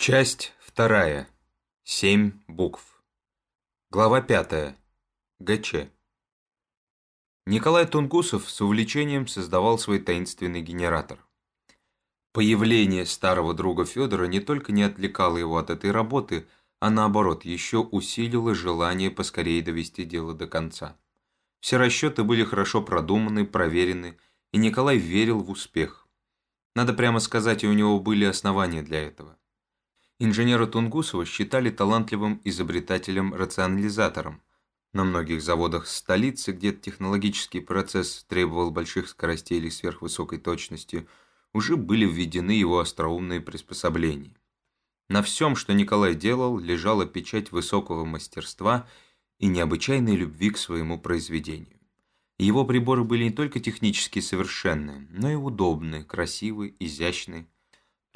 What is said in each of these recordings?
Часть вторая. Семь букв. Глава пятая. ГЧ. Николай Тунгусов с увлечением создавал свой таинственный генератор. Появление старого друга Федора не только не отвлекало его от этой работы, а наоборот, еще усилило желание поскорее довести дело до конца. Все расчеты были хорошо продуманы, проверены, и Николай верил в успех. Надо прямо сказать, и у него были основания для этого. Инженера Тунгусова считали талантливым изобретателем-рационализатором. На многих заводах столицы, где технологический процесс требовал больших скоростей или сверхвысокой точности, уже были введены его остроумные приспособления. На всем, что Николай делал, лежала печать высокого мастерства и необычайной любви к своему произведению. Его приборы были не только технически совершенны, но и удобны, красивы, изящны,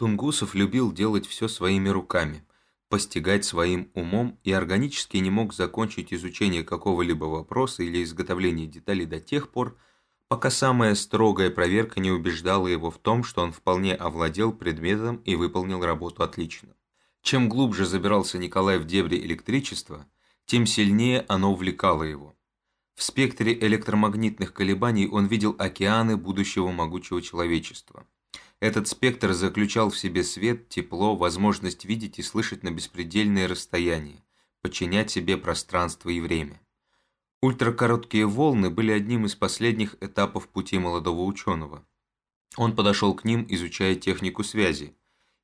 Тунгусов любил делать все своими руками, постигать своим умом и органически не мог закончить изучение какого-либо вопроса или изготовление деталей до тех пор, пока самая строгая проверка не убеждала его в том, что он вполне овладел предметом и выполнил работу отлично. Чем глубже забирался Николай в дебри электричества, тем сильнее оно увлекало его. В спектре электромагнитных колебаний он видел океаны будущего могучего человечества – этот спектр заключал в себе свет, тепло, возможность видеть и слышать на беспредельные расстояния, подчинять себе пространство и время. Ультракороткие волны были одним из последних этапов пути молодого ученого. Он подошел к ним, изучая технику связи.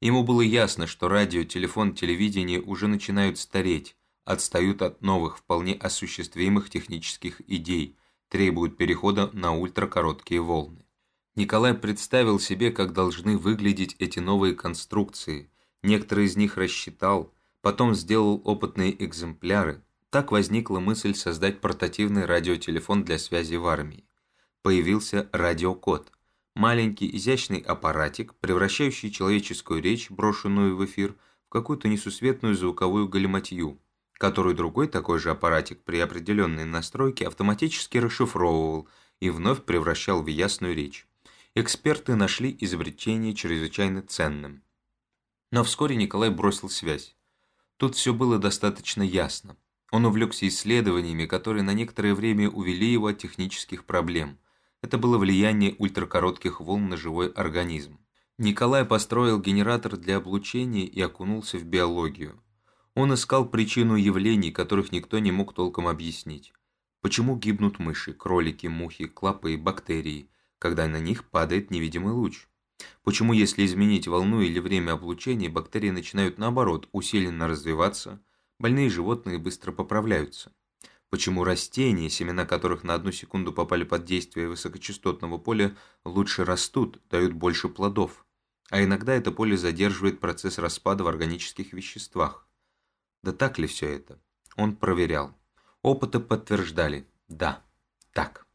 Ему было ясно, что радио, телефон, телевидение уже начинают стареть, отстают от новых, вполне осуществимых технических идей, требуют перехода на ультракороткие волны. Николай представил себе, как должны выглядеть эти новые конструкции. Некоторые из них рассчитал, потом сделал опытные экземпляры. Так возникла мысль создать портативный радиотелефон для связи в армии. Появился радиокод. Маленький изящный аппаратик, превращающий человеческую речь, брошенную в эфир, в какую-то несусветную звуковую галиматью, которую другой такой же аппаратик при определенной настройке автоматически расшифровывал и вновь превращал в ясную речь эксперты нашли изобретение чрезвычайно ценным. Но вскоре Николай бросил связь. Тут все было достаточно ясно. Он увлекся исследованиями, которые на некоторое время увели его от технических проблем. Это было влияние ультракоротких волн на живой организм. Николай построил генератор для облучения и окунулся в биологию. Он искал причину явлений, которых никто не мог толком объяснить. Почему гибнут мыши, кролики, мухи, клопы, бактерии – когда на них падает невидимый луч. Почему, если изменить волну или время облучения, бактерии начинают наоборот усиленно развиваться, больные животные быстро поправляются? Почему растения, семена которых на одну секунду попали под действие высокочастотного поля, лучше растут, дают больше плодов? А иногда это поле задерживает процесс распада в органических веществах. Да так ли все это? Он проверял. Опыты подтверждали. Да, так.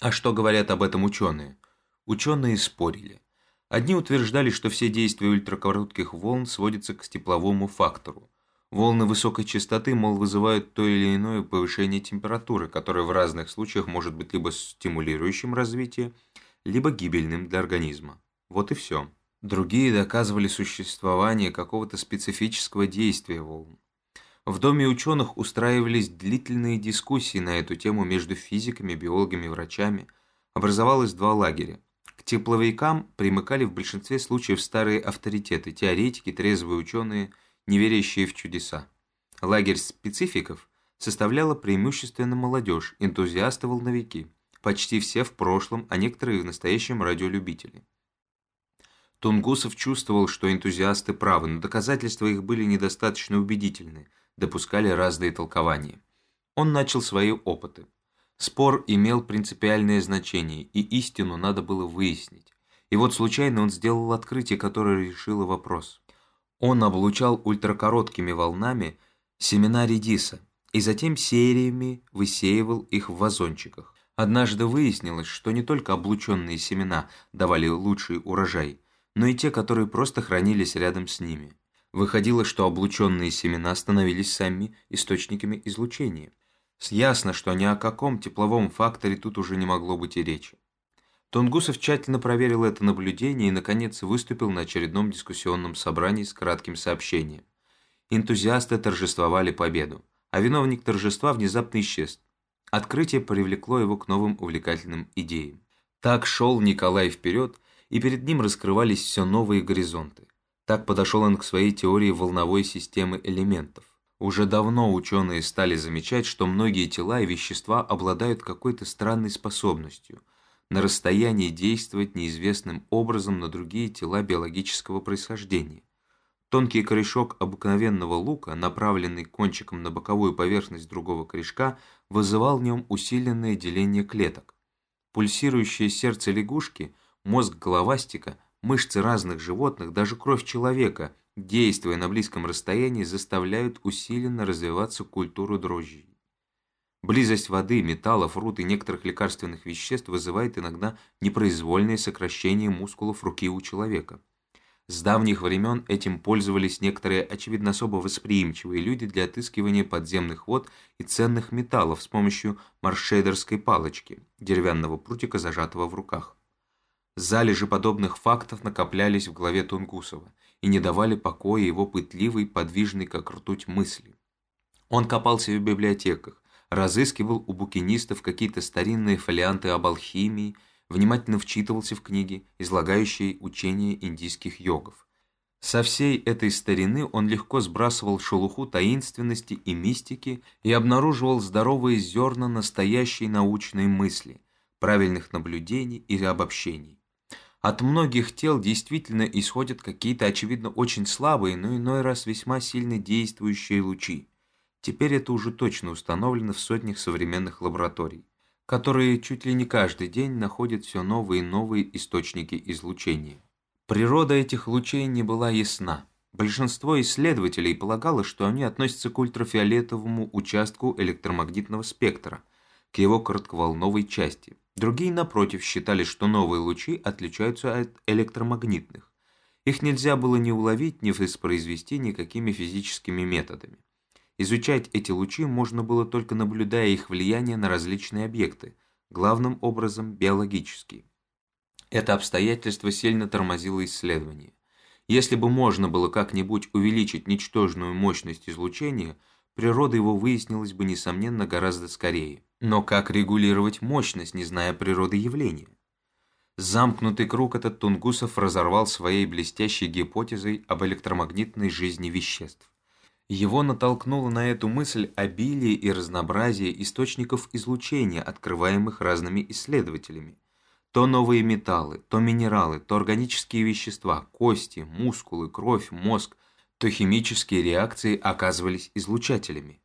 А что говорят об этом ученые? Ученые спорили. Одни утверждали, что все действия ультракоротких волн сводятся к тепловому фактору. Волны высокой частоты, мол, вызывают то или иное повышение температуры, которое в разных случаях может быть либо стимулирующим развитие, либо гибельным для организма. Вот и все. Другие доказывали существование какого-то специфического действия волн. В Доме ученых устраивались длительные дискуссии на эту тему между физиками, биологами, врачами. Образовалось два лагеря. К тепловикам примыкали в большинстве случаев старые авторитеты, теоретики, трезвые ученые, не верящие в чудеса. Лагерь спецификов составляла преимущественно молодежь, энтузиасты-волновики, почти все в прошлом, а некоторые в настоящем радиолюбители. Тунгусов чувствовал, что энтузиасты правы, но доказательства их были недостаточно убедительны – допускали разные толкования. Он начал свои опыты. Спор имел принципиальное значение, и истину надо было выяснить. И вот случайно он сделал открытие, которое решило вопрос. Он облучал ультракороткими волнами семена редиса, и затем сериями высеивал их в вазончиках. Однажды выяснилось, что не только облученные семена давали лучший урожай, но и те, которые просто хранились рядом с ними. Выходило, что облученные семена становились сами источниками излучения. Ясно, что ни о каком тепловом факторе тут уже не могло быть и речи. Тунгусов тщательно проверил это наблюдение и, наконец, выступил на очередном дискуссионном собрании с кратким сообщением. Энтузиасты торжествовали победу, а виновник торжества внезапно исчез. Открытие привлекло его к новым увлекательным идеям. Так шел Николай вперед, и перед ним раскрывались все новые горизонты. Так подошел он к своей теории волновой системы элементов. Уже давно ученые стали замечать, что многие тела и вещества обладают какой-то странной способностью на расстоянии действовать неизвестным образом на другие тела биологического происхождения. Тонкий корешок обыкновенного лука, направленный кончиком на боковую поверхность другого корешка, вызывал в нем усиленное деление клеток. Пульсирующее сердце лягушки, мозг головастика, мышцы разных животных, даже кровь человека, действуя на близком расстоянии, заставляют усиленно развиваться культуру дрожжей. Близость воды, металлов, руд и некоторых лекарственных веществ вызывает иногда непроизвольное сокращение мускулов руки у человека. С давних времен этим пользовались некоторые, очевидно, особо восприимчивые люди для отыскивания подземных вод и ценных металлов с помощью маршейдерской палочки, деревянного прутика, зажатого в руках. Залежи подобных фактов накоплялись в голове Тунгусова и не давали покоя его пытливой, подвижной, как ртуть, мысли. Он копался в библиотеках, разыскивал у букинистов какие-то старинные фолианты об алхимии, внимательно вчитывался в книги, излагающие учения индийских йогов. Со всей этой старины он легко сбрасывал шелуху таинственности и мистики и обнаруживал здоровые зерна настоящей научной мысли, правильных наблюдений и обобщений. От многих тел действительно исходят какие-то, очевидно, очень слабые, но иной раз весьма сильно действующие лучи. Теперь это уже точно установлено в сотнях современных лабораторий которые чуть ли не каждый день находят все новые и новые источники излучения. Природа этих лучей не была ясна. Большинство исследователей полагало, что они относятся к ультрафиолетовому участку электромагнитного спектра, к его коротковолновой части. Другие, напротив, считали, что новые лучи отличаются от электромагнитных. Их нельзя было ни уловить, ни воспроизвести никакими физическими методами. Изучать эти лучи можно было только наблюдая их влияние на различные объекты, главным образом биологические. Это обстоятельство сильно тормозило исследование. Если бы можно было как-нибудь увеличить ничтожную мощность излучения, природа его выяснилась бы, несомненно, гораздо скорее. Но как регулировать мощность, не зная природы явления? Замкнутый круг этот Тунгусов разорвал своей блестящей гипотезой об электромагнитной жизни веществ. Его натолкнуло на эту мысль обилие и разнообразие источников излучения, открываемых разными исследователями. То новые металлы, то минералы, то органические вещества, кости, мускулы, кровь, мозг, то химические реакции оказывались излучателями.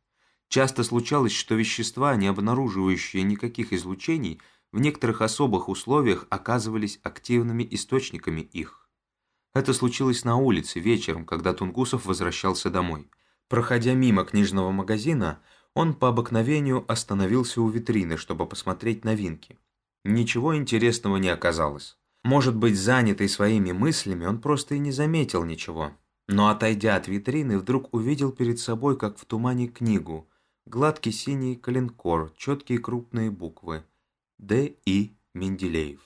Часто случалось, что вещества, не обнаруживающие никаких излучений, в некоторых особых условиях оказывались активными источниками их. Это случилось на улице вечером, когда Тунгусов возвращался домой – Проходя мимо книжного магазина, он по обыкновению остановился у витрины, чтобы посмотреть новинки. Ничего интересного не оказалось. Может быть, занятый своими мыслями, он просто и не заметил ничего. Но отойдя от витрины, вдруг увидел перед собой, как в тумане, книгу. Гладкий синий коленкор, четкие крупные буквы. Д. И. Менделеев.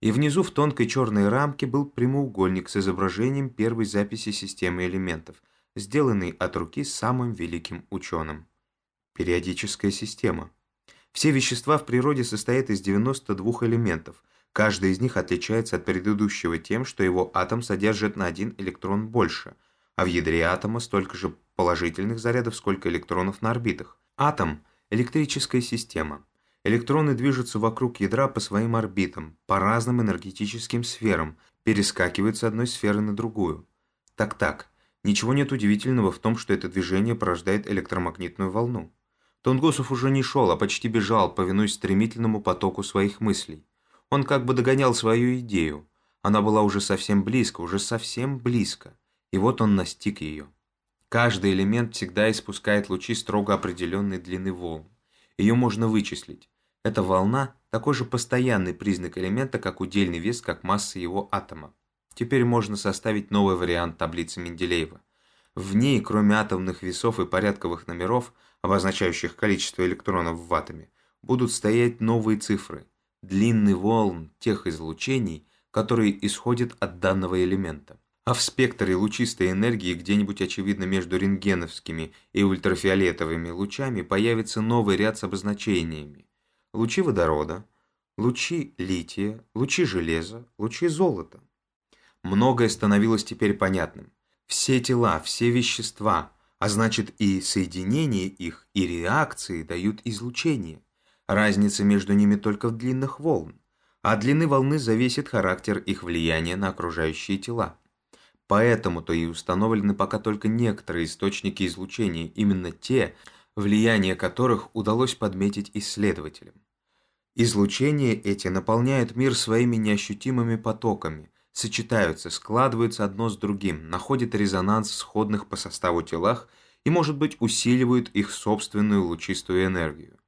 И внизу в тонкой черной рамке был прямоугольник с изображением первой записи системы элементов – сделанный от руки самым великим ученым. Периодическая система. Все вещества в природе состоят из 92 элементов. Каждый из них отличается от предыдущего тем, что его атом содержит на один электрон больше, а в ядре атома столько же положительных зарядов, сколько электронов на орбитах. Атом – электрическая система. Электроны движутся вокруг ядра по своим орбитам, по разным энергетическим сферам, перескакивают с одной сферы на другую. Так-так, Ничего нет удивительного в том, что это движение порождает электромагнитную волну. Тунгусов уже не шел, а почти бежал, повинуясь стремительному потоку своих мыслей. Он как бы догонял свою идею. Она была уже совсем близко, уже совсем близко. И вот он настиг ее. Каждый элемент всегда испускает лучи строго определенной длины волн. Ее можно вычислить. Эта волна – такой же постоянный признак элемента, как удельный вес, как масса его атома. Теперь можно составить новый вариант таблицы Менделеева. В ней, кроме атомных весов и порядковых номеров, обозначающих количество электронов в атоме, будут стоять новые цифры. длинный волн тех излучений, которые исходят от данного элемента. А в спектре лучистой энергии где-нибудь очевидно между рентгеновскими и ультрафиолетовыми лучами появится новый ряд с обозначениями. Лучи водорода, лучи лития, лучи железа, лучи золота. Многое становилось теперь понятным. Все тела, все вещества, а значит и соединение их, и реакции дают излучение. Разница между ними только в длинных волн. А от длины волны зависит характер их влияния на окружающие тела. Поэтому-то и установлены пока только некоторые источники излучения, именно те, влияние которых удалось подметить исследователям. Излучения эти наполняют мир своими неощутимыми потоками, сочетаются, складываются одно с другим, находят резонанс в сходных по составу телах и, может быть, усиливают их собственную лучистую энергию.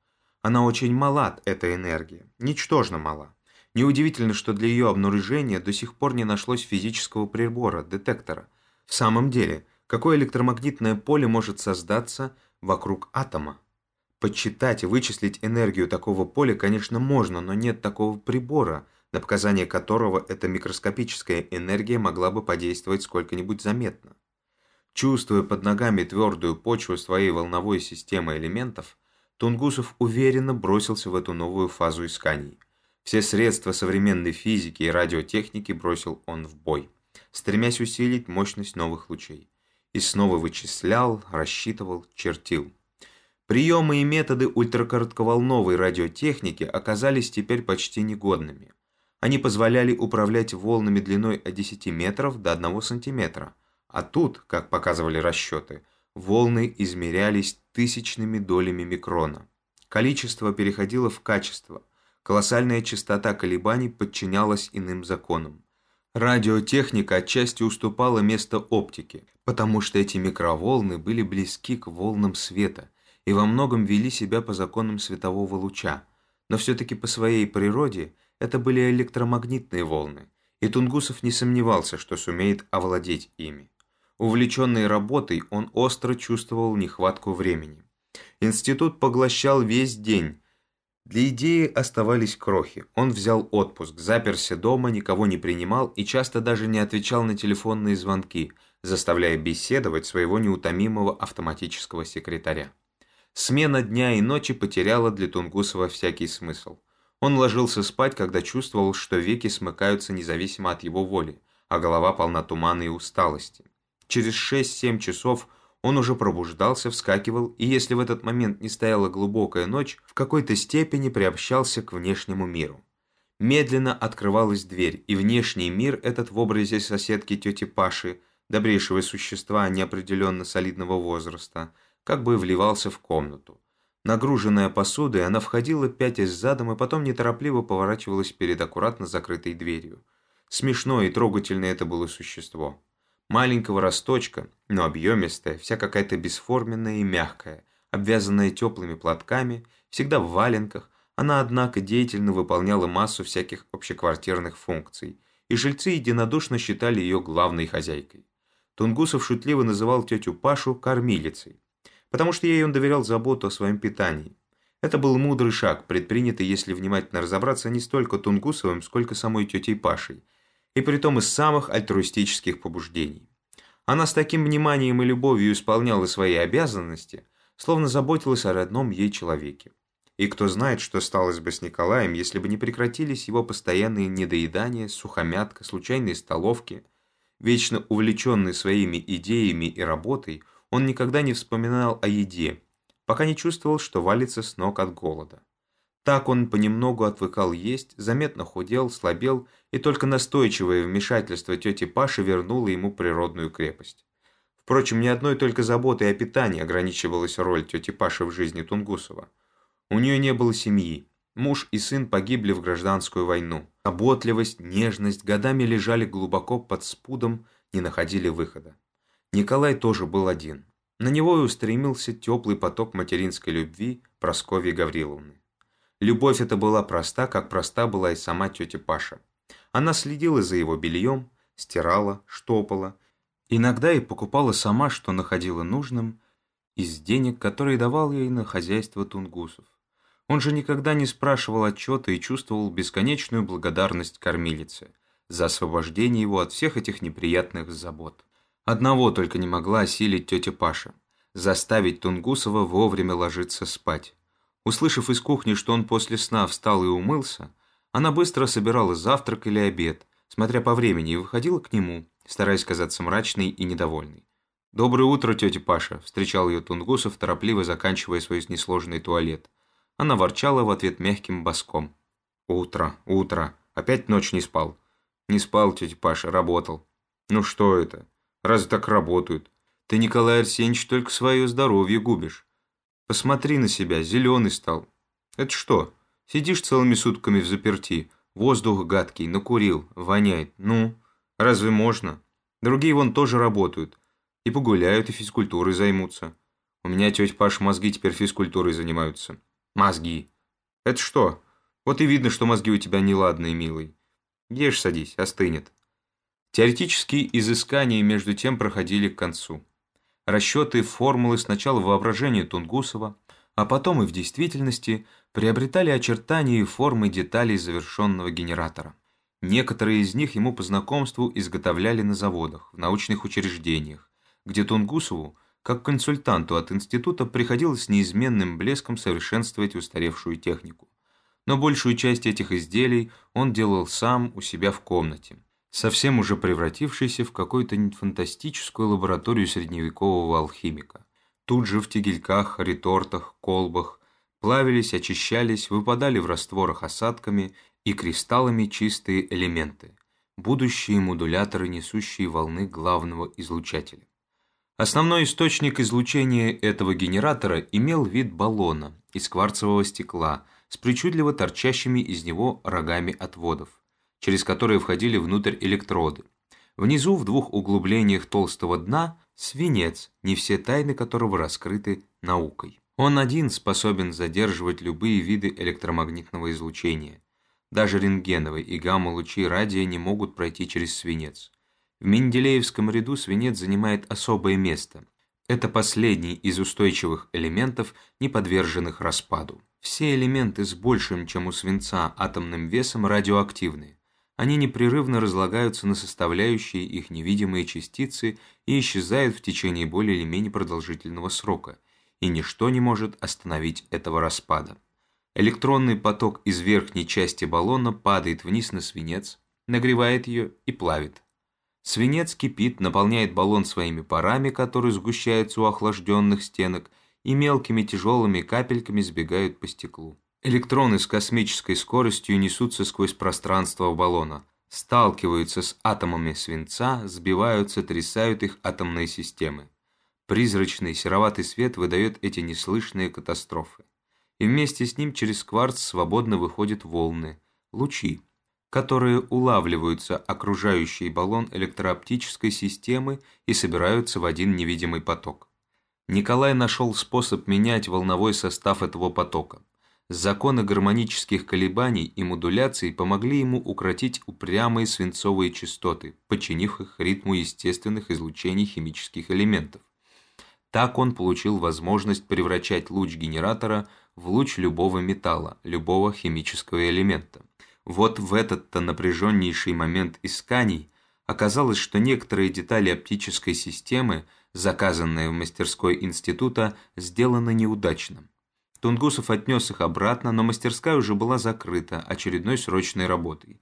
Она очень мала, эта энергия, ничтожно мала. Неудивительно, что для ее обнаружения до сих пор не нашлось физического прибора, детектора. В самом деле, какое электромагнитное поле может создаться вокруг атома? Подсчитать и вычислить энергию такого поля, конечно, можно, но нет такого прибора, на показание которого эта микроскопическая энергия могла бы подействовать сколько-нибудь заметно. Чувствуя под ногами твердую почву своей волновой системы элементов, Тунгусов уверенно бросился в эту новую фазу исканий – все средства современной физики и радиотехники бросил он в бой, стремясь усилить мощность новых лучей. И снова вычислял, рассчитывал, чертил. Приемы и методы ультракоротковолновой радиотехники оказались теперь почти негодными. Они позволяли управлять волнами длиной от 10 метров до 1 сантиметра, а тут, как показывали расчеты, волны измерялись тысячными долями микрона. Количество переходило в качество, Колоссальная частота колебаний подчинялась иным законам. Радиотехника отчасти уступала место оптике, потому что эти микроволны были близки к волнам света и во многом вели себя по законам светового луча, но все-таки по своей природе это были электромагнитные волны, и Тунгусов не сомневался, что сумеет овладеть ими. Увлеченный работой, он остро чувствовал нехватку времени. Институт поглощал весь день, для идеи оставались крохи. Он взял отпуск, заперся дома, никого не принимал и часто даже не отвечал на телефонные звонки, заставляя беседовать своего неутомимого автоматического секретаря. Смена дня и ночи потеряла для Тунгусова всякий смысл. Он ложился спать, когда чувствовал, что веки смыкаются независимо от его воли, а голова полна тумана и усталости. Через 6-7 часов он уже пробуждался, вскакивал, и если в этот момент не стояла глубокая ночь, в какой-то степени приобщался к внешнему миру. Медленно открывалась дверь, и внешний мир этот в образе соседки тети Паши, добрейшего существа неопределенно солидного возраста, как бы вливался в комнату. Нагруженная посудой, она входила пятясь задом и потом неторопливо поворачивалась перед аккуратно закрытой дверью. Смешное и трогательное это было существо маленького росточка, но объемистая, вся какая-то бесформенная и мягкая, обвязанная теплыми платками, всегда в валенках, она, однако, деятельно выполняла массу всяких общеквартирных функций, и жильцы единодушно считали ее главной хозяйкой. Тунгусов шутливо называл тетю Пашу кормилицей, потому что ей он доверял заботу о своем питании. Это был мудрый шаг, предпринятый, если внимательно разобраться, не столько Тунгусовым, сколько самой тетей Пашей – и притом из самых альтруистических побуждений. Она с таким вниманием и любовью исполняла свои обязанности, словно заботилась о родном ей человеке. И кто знает, что сталось бы с Николаем, если бы не прекратились его постоянные недоедания, сухомятка, случайные столовки. Вечно увлеченный своими идеями и работой, он никогда не вспоминал о еде, пока не чувствовал, что валится с ног от голода. Так он понемногу отвыкал есть, заметно худел, слабел, и только настойчивое вмешательство тети Паши вернуло ему природную крепость. Впрочем, ни одной только заботой о питании ограничивалась роль тети Паши в жизни Тунгусова. У нее не было семьи. Муж и сын погибли в гражданскую войну. Заботливость, нежность годами лежали глубоко под спудом, не находили выхода. Николай тоже был один. На него и устремился теплый поток материнской любви Прасковьи Гавриловны. Любовь эта была проста, как проста была и сама тетя Паша. Она следила за его бельем, стирала, штопала. Иногда и покупала сама, что находила нужным, из денег, которые давал ей на хозяйство тунгусов. Он же никогда не спрашивал отчета и чувствовал бесконечную благодарность кормилице за освобождение его от всех этих неприятных забот. Одного только не могла осилить тетя Паша – заставить Тунгусова вовремя ложиться спать. Услышав из кухни, что он после сна встал и умылся, она быстро собирала завтрак или обед, смотря по времени, и выходила к нему, стараясь казаться мрачной и недовольной. «Доброе утро, тетя Паша», – встречал ее Тунгусов, торопливо заканчивая свой несложный туалет. Она ворчала в ответ мягким боском. «Утро, утро. Опять ночь не спал?» «Не спал, тетя Паша, работал». «Ну что это? Разве так работают? Ты, Николай Арсеньевич, только свое здоровье губишь. Посмотри на себя, зеленый стал. Это что, сидишь целыми сутками в заперти, воздух гадкий, накурил, воняет. Ну, разве можно? Другие вон тоже работают. И погуляют, и физкультурой займутся. У меня тетя Паш мозги теперь физкультурой занимаются. Мозги. Это что? Вот и видно, что мозги у тебя неладные, милый. Ешь, садись, остынет. Теоретические изыскания между тем проходили к концу. Расчеты формулы сначала в воображении Тунгусова, а потом и в действительности приобретали очертания и формы деталей завершенного генератора. Некоторые из них ему по знакомству изготовляли на заводах, в научных учреждениях, где Тунгусову, как консультанту от института, приходилось неизменным блеском совершенствовать устаревшую технику. Но большую часть этих изделий он делал сам у себя в комнате совсем уже превратившийся в какую-то фантастическую лабораторию средневекового алхимика. Тут же в тегельках, ретортах, колбах плавились, очищались, выпадали в растворах осадками и кристаллами чистые элементы, будущие модуляторы несущие волны главного излучателя. Основной источник излучения этого генератора имел вид баллона из кварцевого стекла с причудливо торчащими из него рогами отводов через которые входили внутрь электроды. Внизу, в двух углублениях толстого дна, свинец, не все тайны которого раскрыты наукой. Он один способен задерживать любые виды электромагнитного излучения. Даже рентгеновые и гамма-лучи радия не могут пройти через свинец. В Менделеевском ряду свинец занимает особое место. Это последний из устойчивых элементов, не подверженных распаду. Все элементы с большим, чем у свинца, атомным весом радиоактивны. Они непрерывно разлагаются на составляющие их невидимые частицы и исчезают в течение более или менее продолжительного срока, и ничто не может остановить этого распада. Электронный поток из верхней части баллона падает вниз на свинец, нагревает ее и плавит. Свинец кипит, наполняет баллон своими парами, которые сгущаются у охлажденных стенок, и мелкими тяжелыми капельками сбегают по стеклу. Электроны с космической скоростью несутся сквозь пространство баллона, сталкиваются с атомами свинца, сбиваются, трясают их атомные системы. Призрачный сероватый свет выдает эти неслышные катастрофы. И вместе с ним через кварц свободно выходят волны, лучи, которые улавливаются окружающий баллон электрооптической системы и собираются в один невидимый поток. Николай нашел способ менять волновой состав этого потока. Законы гармонических колебаний и модуляций помогли ему укротить упрямые свинцовые частоты, подчинив их ритму естественных излучений химических элементов. Так он получил возможность превращать луч генератора в луч любого металла, любого химического элемента. Вот в этот-то напряженнейший момент исканий оказалось, что некоторые детали оптической системы, заказанные в мастерской института, сделаны неудачно. Тунгусов отнес их обратно, но мастерская уже была закрыта очередной срочной работой.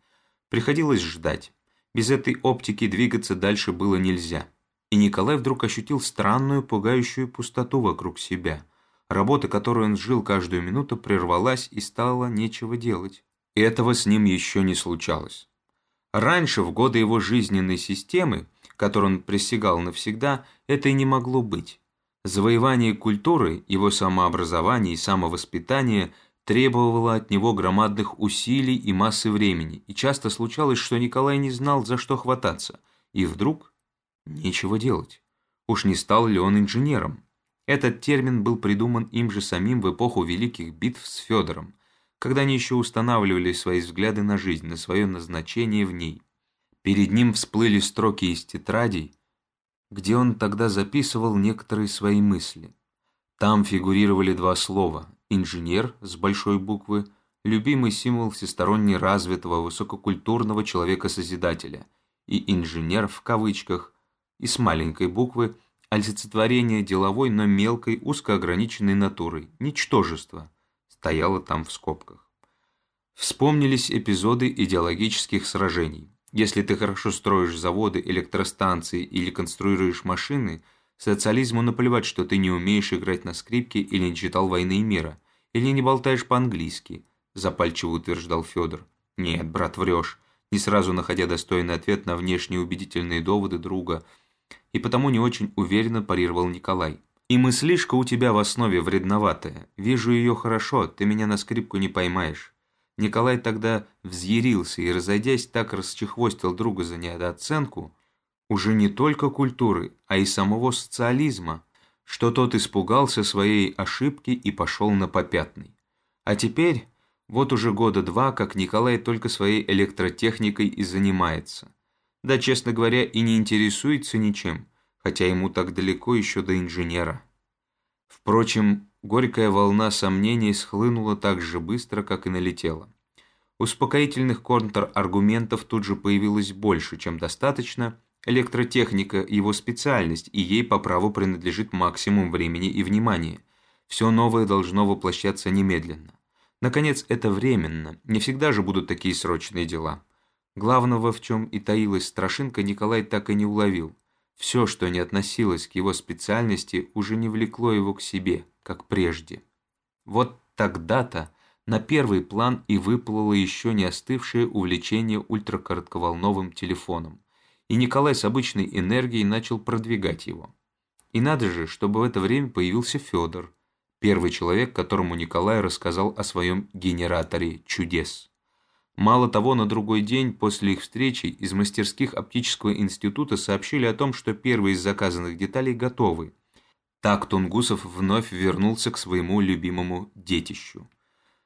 Приходилось ждать. Без этой оптики двигаться дальше было нельзя. И Николай вдруг ощутил странную, пугающую пустоту вокруг себя. Работа, которой он жил каждую минуту, прервалась и стало нечего делать. И этого с ним еще не случалось. Раньше, в годы его жизненной системы, которой он присягал навсегда, это и не могло быть. Завоевание культуры, его самообразование и самовоспитание требовало от него громадных усилий и массы времени, и часто случалось, что Николай не знал, за что хвататься, и вдруг нечего делать. Уж не стал ли он инженером? Этот термин был придуман им же самим в эпоху великих битв с Федором, когда они еще устанавливали свои взгляды на жизнь, на свое назначение в ней. Перед ним всплыли строки из тетрадей, где он тогда записывал некоторые свои мысли. Там фигурировали два слова инженер с большой буквы, любимый символ всесторонне развитого высококультурного человека-созидателя, и инженер в кавычках, и с маленькой буквы олицетворение деловой, но мелкой, узкоограниченной натурой, ничтожество, стояло там в скобках. Вспомнились эпизоды идеологических сражений. Если ты хорошо строишь заводы, электростанции или конструируешь машины, социализму наплевать, что ты не умеешь играть на скрипке или не читал «Войны и мира», или не болтаешь по-английски, запальчиво утверждал Федор. Нет, брат, врешь, не сразу находя достойный ответ на внешние убедительные доводы друга, и потому не очень уверенно парировал Николай. И мыслишка у тебя в основе вредноватая. Вижу ее хорошо, ты меня на скрипку не поймаешь. Николай тогда взъярился и, разойдясь, так расчехвостил друга за недооценку уже не только культуры, а и самого социализма, что тот испугался своей ошибки и пошел на попятный. А теперь, вот уже года два, как Николай только своей электротехникой и занимается. Да, честно говоря, и не интересуется ничем, хотя ему так далеко еще до инженера. Впрочем, Горькая волна сомнений схлынула так же быстро, как и налетела. Успокоительных контраргументов тут же появилось больше, чем достаточно. Электротехника – его специальность, и ей по праву принадлежит максимум времени и внимания. Все новое должно воплощаться немедленно. Наконец, это временно, не всегда же будут такие срочные дела. Главного, в чем и таилась страшинка, Николай так и не уловил. Все, что не относилось к его специальности, уже не влекло его к себе, как прежде. Вот тогда-то на первый план и выплыло еще не остывшее увлечение ультракоротковолновым телефоном, и Николай с обычной энергией начал продвигать его. И надо же, чтобы в это время появился Федор, первый человек, которому Николай рассказал о своем генераторе чудес. Мало того, на другой день после их встречи из мастерских оптического института сообщили о том, что первые из заказанных деталей готовы. Так Тунгусов вновь вернулся к своему любимому детищу.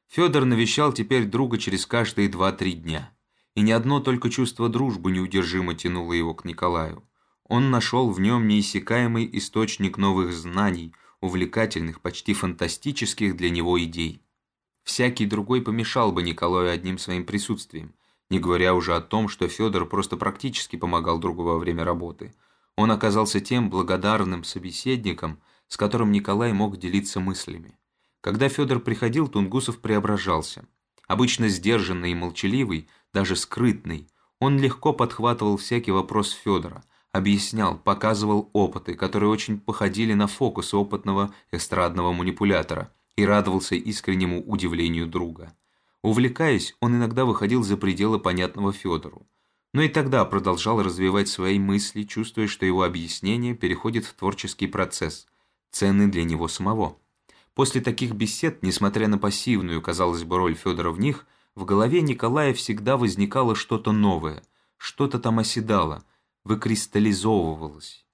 Федор навещал теперь друга через каждые два-три дня. И ни одно только чувство дружбы неудержимо тянуло его к Николаю. Он нашел в нем неиссякаемый источник новых знаний, увлекательных, почти фантастических для него идей. Всякий другой помешал бы Николаю одним своим присутствием, не говоря уже о том, что Федор просто практически помогал другу во время работы. Он оказался тем благодарным собеседником, с которым Николай мог делиться мыслями. Когда Федор приходил, Тунгусов преображался. Обычно сдержанный и молчаливый, даже скрытный, он легко подхватывал всякий вопрос Федора, объяснял, показывал опыты, которые очень походили на фокус опытного эстрадного манипулятора – и радовался искреннему удивлению друга. Увлекаясь, он иногда выходил за пределы понятного Федору. Но и тогда продолжал развивать свои мысли, чувствуя, что его объяснение переходит в творческий процесс, ценный для него самого. После таких бесед, несмотря на пассивную, казалось бы, роль Федора в них, в голове Николая всегда возникало что-то новое, что-то там оседало, выкристаллизовывалось.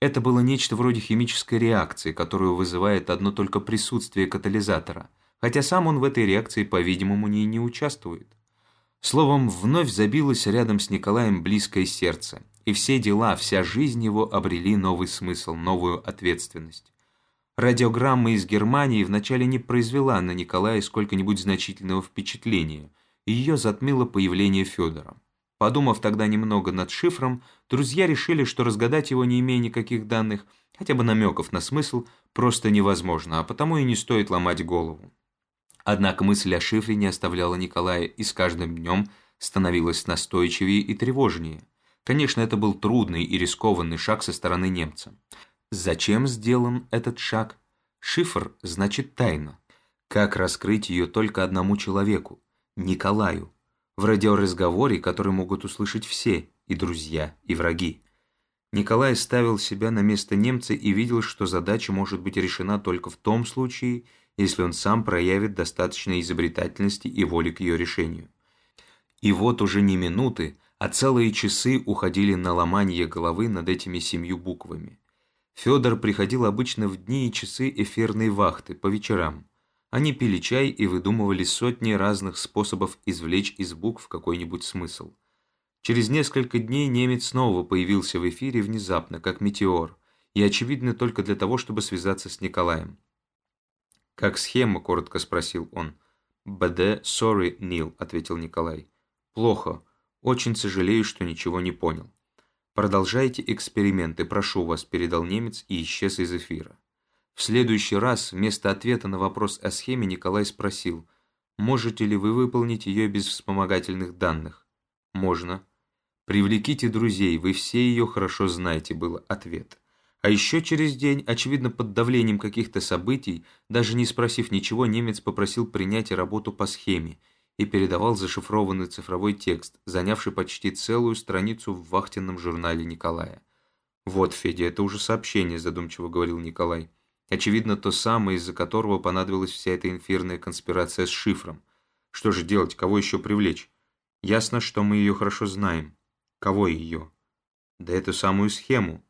Это было нечто вроде химической реакции, которую вызывает одно только присутствие катализатора, хотя сам он в этой реакции, по-видимому, не, не участвует. Словом, вновь забилось рядом с Николаем близкое сердце, и все дела, вся жизнь его обрели новый смысл, новую ответственность. Радиограмма из Германии вначале не произвела на Николая сколько-нибудь значительного впечатления, и ее затмило появление Федора. Подумав тогда немного над шифром, друзья решили, что разгадать его, не имея никаких данных, хотя бы намеков на смысл, просто невозможно, а потому и не стоит ломать голову. Однако мысль о шифре не оставляла Николая и с каждым днем становилась настойчивее и тревожнее. Конечно, это был трудный и рискованный шаг со стороны немца. Зачем сделан этот шаг? Шифр значит тайна. Как раскрыть ее только одному человеку – Николаю? в радиоразговоре, который могут услышать все, и друзья, и враги. Николай ставил себя на место немца и видел, что задача может быть решена только в том случае, если он сам проявит достаточно изобретательности и воли к ее решению. И вот уже не минуты, а целые часы уходили на ломание головы над этими семью буквами. Федор приходил обычно в дни и часы эфирной вахты, по вечерам. Они пили чай и выдумывали сотни разных способов извлечь из букв какой-нибудь смысл. Через несколько дней немец снова появился в эфире внезапно, как метеор, и очевидно только для того, чтобы связаться с Николаем. «Как схема?» – коротко спросил он. «БД, sorry, Нил», – ответил Николай. «Плохо. Очень сожалею, что ничего не понял». «Продолжайте эксперименты, прошу вас», – передал немец и исчез из эфира. В следующий раз вместо ответа на вопрос о схеме Николай спросил, «Можете ли вы выполнить ее без вспомогательных данных?» «Можно». «Привлеките друзей, вы все ее хорошо знаете», – был ответ. А еще через день, очевидно под давлением каких-то событий, даже не спросив ничего, немец попросил принять работу по схеме и передавал зашифрованный цифровой текст, занявший почти целую страницу в вахтенном журнале Николая. «Вот, Федя, это уже сообщение», – задумчиво говорил Николай. Очевидно, то самое, из-за которого понадобилась вся эта инферная конспирация с шифром. Что же делать, кого еще привлечь? Ясно, что мы ее хорошо знаем. Кого ее? Да эту самую схему,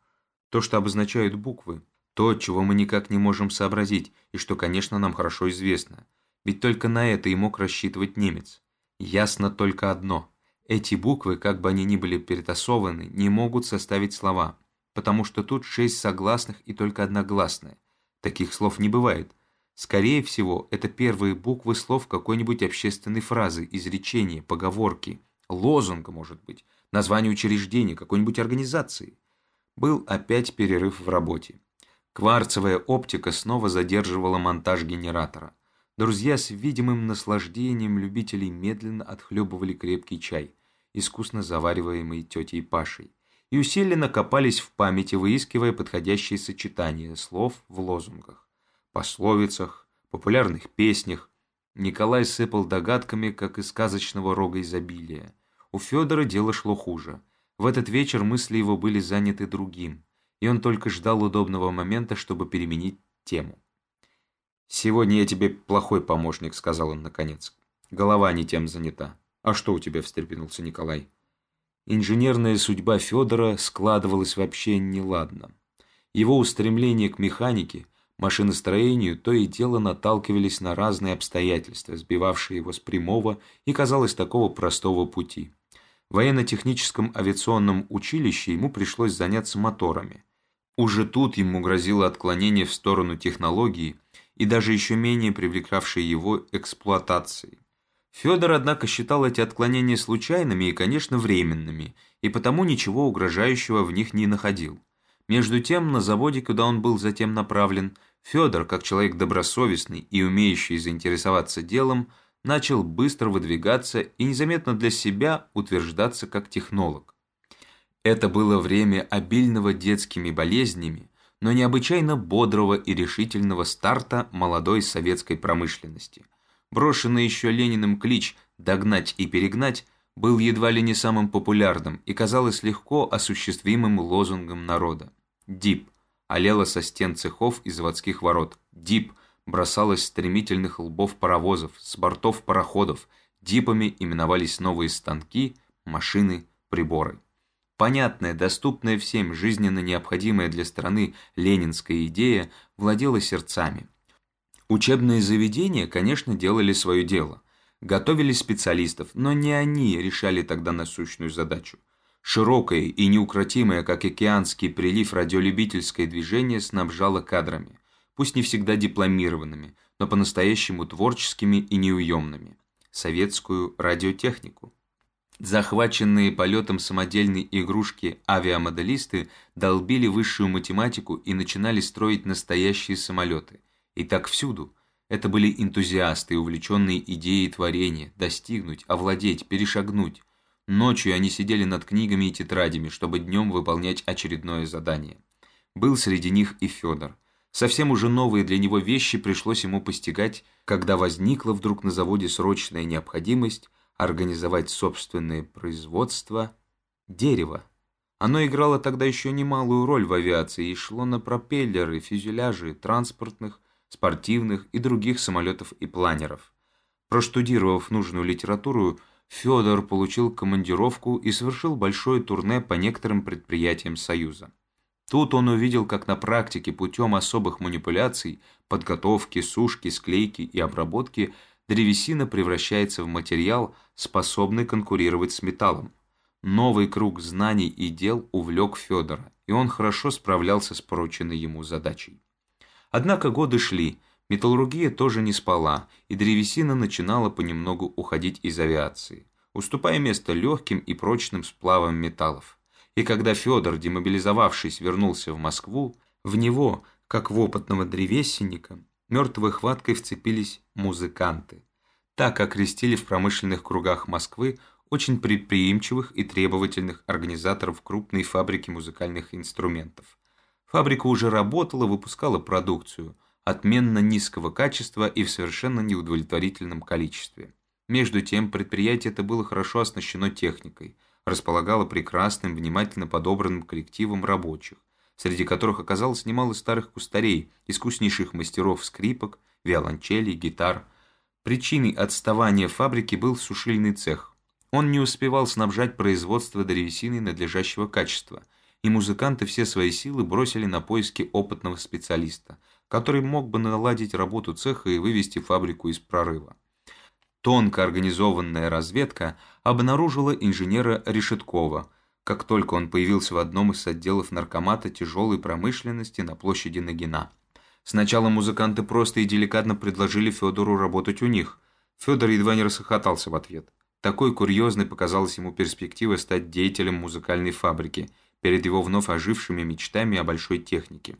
то, что обозначают буквы, то, чего мы никак не можем сообразить, и что, конечно, нам хорошо известно. Ведь только на это и мог рассчитывать немец. Ясно только одно. Эти буквы, как бы они ни были перетасованы, не могут составить слова, потому что тут шесть согласных и только одна гласная. Таких слов не бывает. Скорее всего, это первые буквы слов какой-нибудь общественной фразы, изречения, поговорки, лозунга, может быть, название учреждения, какой-нибудь организации был опять перерыв в работе. Кварцевая оптика снова задерживала монтаж генератора. Друзья с видимым наслаждением любителей медленно отхлебывали крепкий чай, искусно завариваемый тетей Пашей, и усиленно копались в памяти, выискивая подходящие сочетания слов в лозунгах, пословицах, популярных песнях. Николай сыпал догадками, как из сказочного рога изобилия. У Федора дело шло хуже – в этот вечер мысли его были заняты другим, и он только ждал удобного момента, чтобы переменить тему. «Сегодня я тебе плохой помощник», — сказал он наконец. «Голова не тем занята». «А что у тебя?» — встрепенулся Николай. Инженерная судьба Федора складывалась вообще неладно. Его устремление к механике, машиностроению то и дело наталкивались на разные обстоятельства, сбивавшие его с прямого и, казалось, такого простого пути. В военно-техническом авиационном училище ему пришлось заняться моторами. Уже тут ему грозило отклонение в сторону технологии и даже еще менее привлекавшей его эксплуатации. Федор, однако, считал эти отклонения случайными и, конечно, временными, и потому ничего угрожающего в них не находил. Между тем, на заводе, куда он был затем направлен, Федор, как человек добросовестный и умеющий заинтересоваться делом, начал быстро выдвигаться и незаметно для себя утверждаться как технолог. Это было время обильного детскими болезнями, но необычайно бодрого и решительного старта молодой советской промышленности. Брошенный еще Лениным клич «догнать и перегнать» был едва ли не самым популярным и казалось легко осуществимым лозунгом народа. «Дип» олела со стен цехов и заводских ворот. «Дип» бросалось стремительных лбов паровозов, с бортов пароходов, дипами именовались новые станки, машины, приборы. Понятная, доступная всем, жизненно необходимая для страны ленинская идея владела сердцами. Учебные заведения, конечно, делали свое дело. Готовили специалистов, но не они решали тогда насущную задачу. Широкое и неукротимое, как океанский прилив радиолюбительское движение снабжало кадрами пусть не всегда дипломированными, но по-настоящему творческими и неуемными, советскую радиотехнику. Захваченные полетом самодельной игрушки авиамоделисты долбили высшую математику и начинали строить настоящие самолеты. И так всюду. Это были энтузиасты, увлеченные идеей творения, достигнуть, овладеть, перешагнуть. Ночью они сидели над книгами и тетрадями, чтобы днем выполнять очередное задание. Был среди них и Федор – Совсем уже новые для него вещи пришлось ему постигать, когда возникла вдруг на заводе срочная необходимость организовать собственное производство дерева. Оно играло тогда еще немалую роль в авиации и шло на пропеллеры, фюзеляжи транспортных, спортивных и других самолетов и планеров. Проштудировав нужную литературу, Федор получил командировку и совершил большое турне по некоторым предприятиям Союза. Тут он увидел, как на практике путем особых манипуляций, подготовки, сушки, склейки и обработки древесина превращается в материал, способный конкурировать с металлом. Новый круг знаний и дел увлек Федора, и он хорошо справлялся с порученной ему задачей. Однако годы шли, Металлургия тоже не спала, и древесина начинала понемногу уходить из авиации, уступая место легким и прочным сплавам металлов. И когда Федор, демобилизовавшись, вернулся в Москву, в него, как в опытного древесинника, мертвой хваткой вцепились музыканты. Так окрестили в промышленных кругах Москвы очень предприимчивых и требовательных организаторов крупной фабрики музыкальных инструментов. Фабрика уже работала, выпускала продукцию, отменно низкого качества и в совершенно неудовлетворительном количестве. Между тем, предприятие это было хорошо оснащено техникой, располагало прекрасным, внимательно подобранным коллективом рабочих, среди которых оказалось немало старых кустарей, искуснейших мастеров скрипок, виолончелей, гитар. Причиной отставания фабрики был сушильный цех. Он не успевал снабжать производство древесиной надлежащего качества, и музыканты все свои силы бросили на поиски опытного специалиста, который мог бы наладить работу цеха и вывести фабрику из прорыва. Тонко организованная разведка обнаружила инженера Решеткова, как только он появился в одном из отделов наркомата тяжелой промышленности на площади Нагина. Сначала музыканты просто и деликатно предложили Федору работать у них. Федор едва не расхохотался в ответ. Такой курьезной показалась ему перспектива стать деятелем музыкальной фабрики перед его вновь ожившими мечтами о большой технике.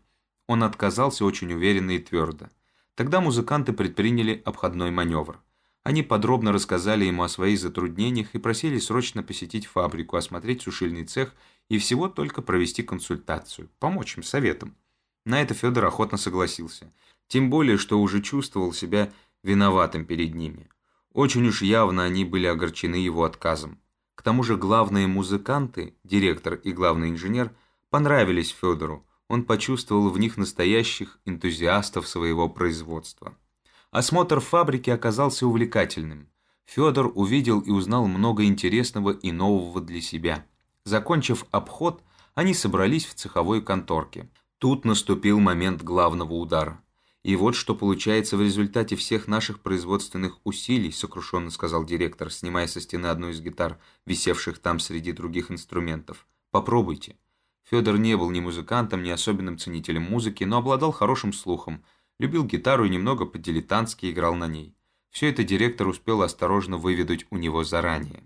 Он отказался очень уверенно и твердо. Тогда музыканты предприняли обходной маневр. Они подробно рассказали ему о своих затруднениях и просили срочно посетить фабрику, осмотреть сушильный цех и всего только провести консультацию, помочь им советом. На это Федор охотно согласился, тем более, что уже чувствовал себя виноватым перед ними. Очень уж явно они были огорчены его отказом. К тому же главные музыканты, директор и главный инженер, понравились Федору, он почувствовал в них настоящих энтузиастов своего производства. Осмотр фабрики оказался увлекательным. Федор увидел и узнал много интересного и нового для себя. Закончив обход, они собрались в цеховой конторке. Тут наступил момент главного удара. «И вот что получается в результате всех наших производственных усилий», сокрушенно сказал директор, снимая со стены одну из гитар, висевших там среди других инструментов. «Попробуйте». Федор не был ни музыкантом, ни особенным ценителем музыки, но обладал хорошим слухом, любил гитару и немного по-дилетантски играл на ней. Все это директор успел осторожно выведать у него заранее.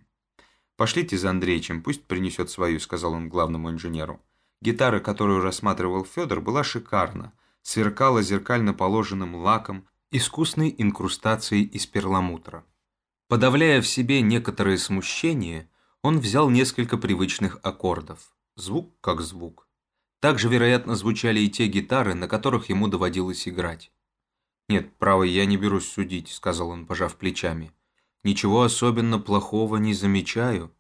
«Пошлите за Андреичем, пусть принесет свою», — сказал он главному инженеру. Гитара, которую рассматривал Федор, была шикарна, сверкала зеркально положенным лаком, искусной инкрустацией из перламутра. Подавляя в себе некоторое смущение, он взял несколько привычных аккордов. Звук как звук. Также, вероятно, звучали и те гитары, на которых ему доводилось играть. «Нет, право, я не берусь судить», — сказал он, пожав плечами. «Ничего особенно плохого не замечаю.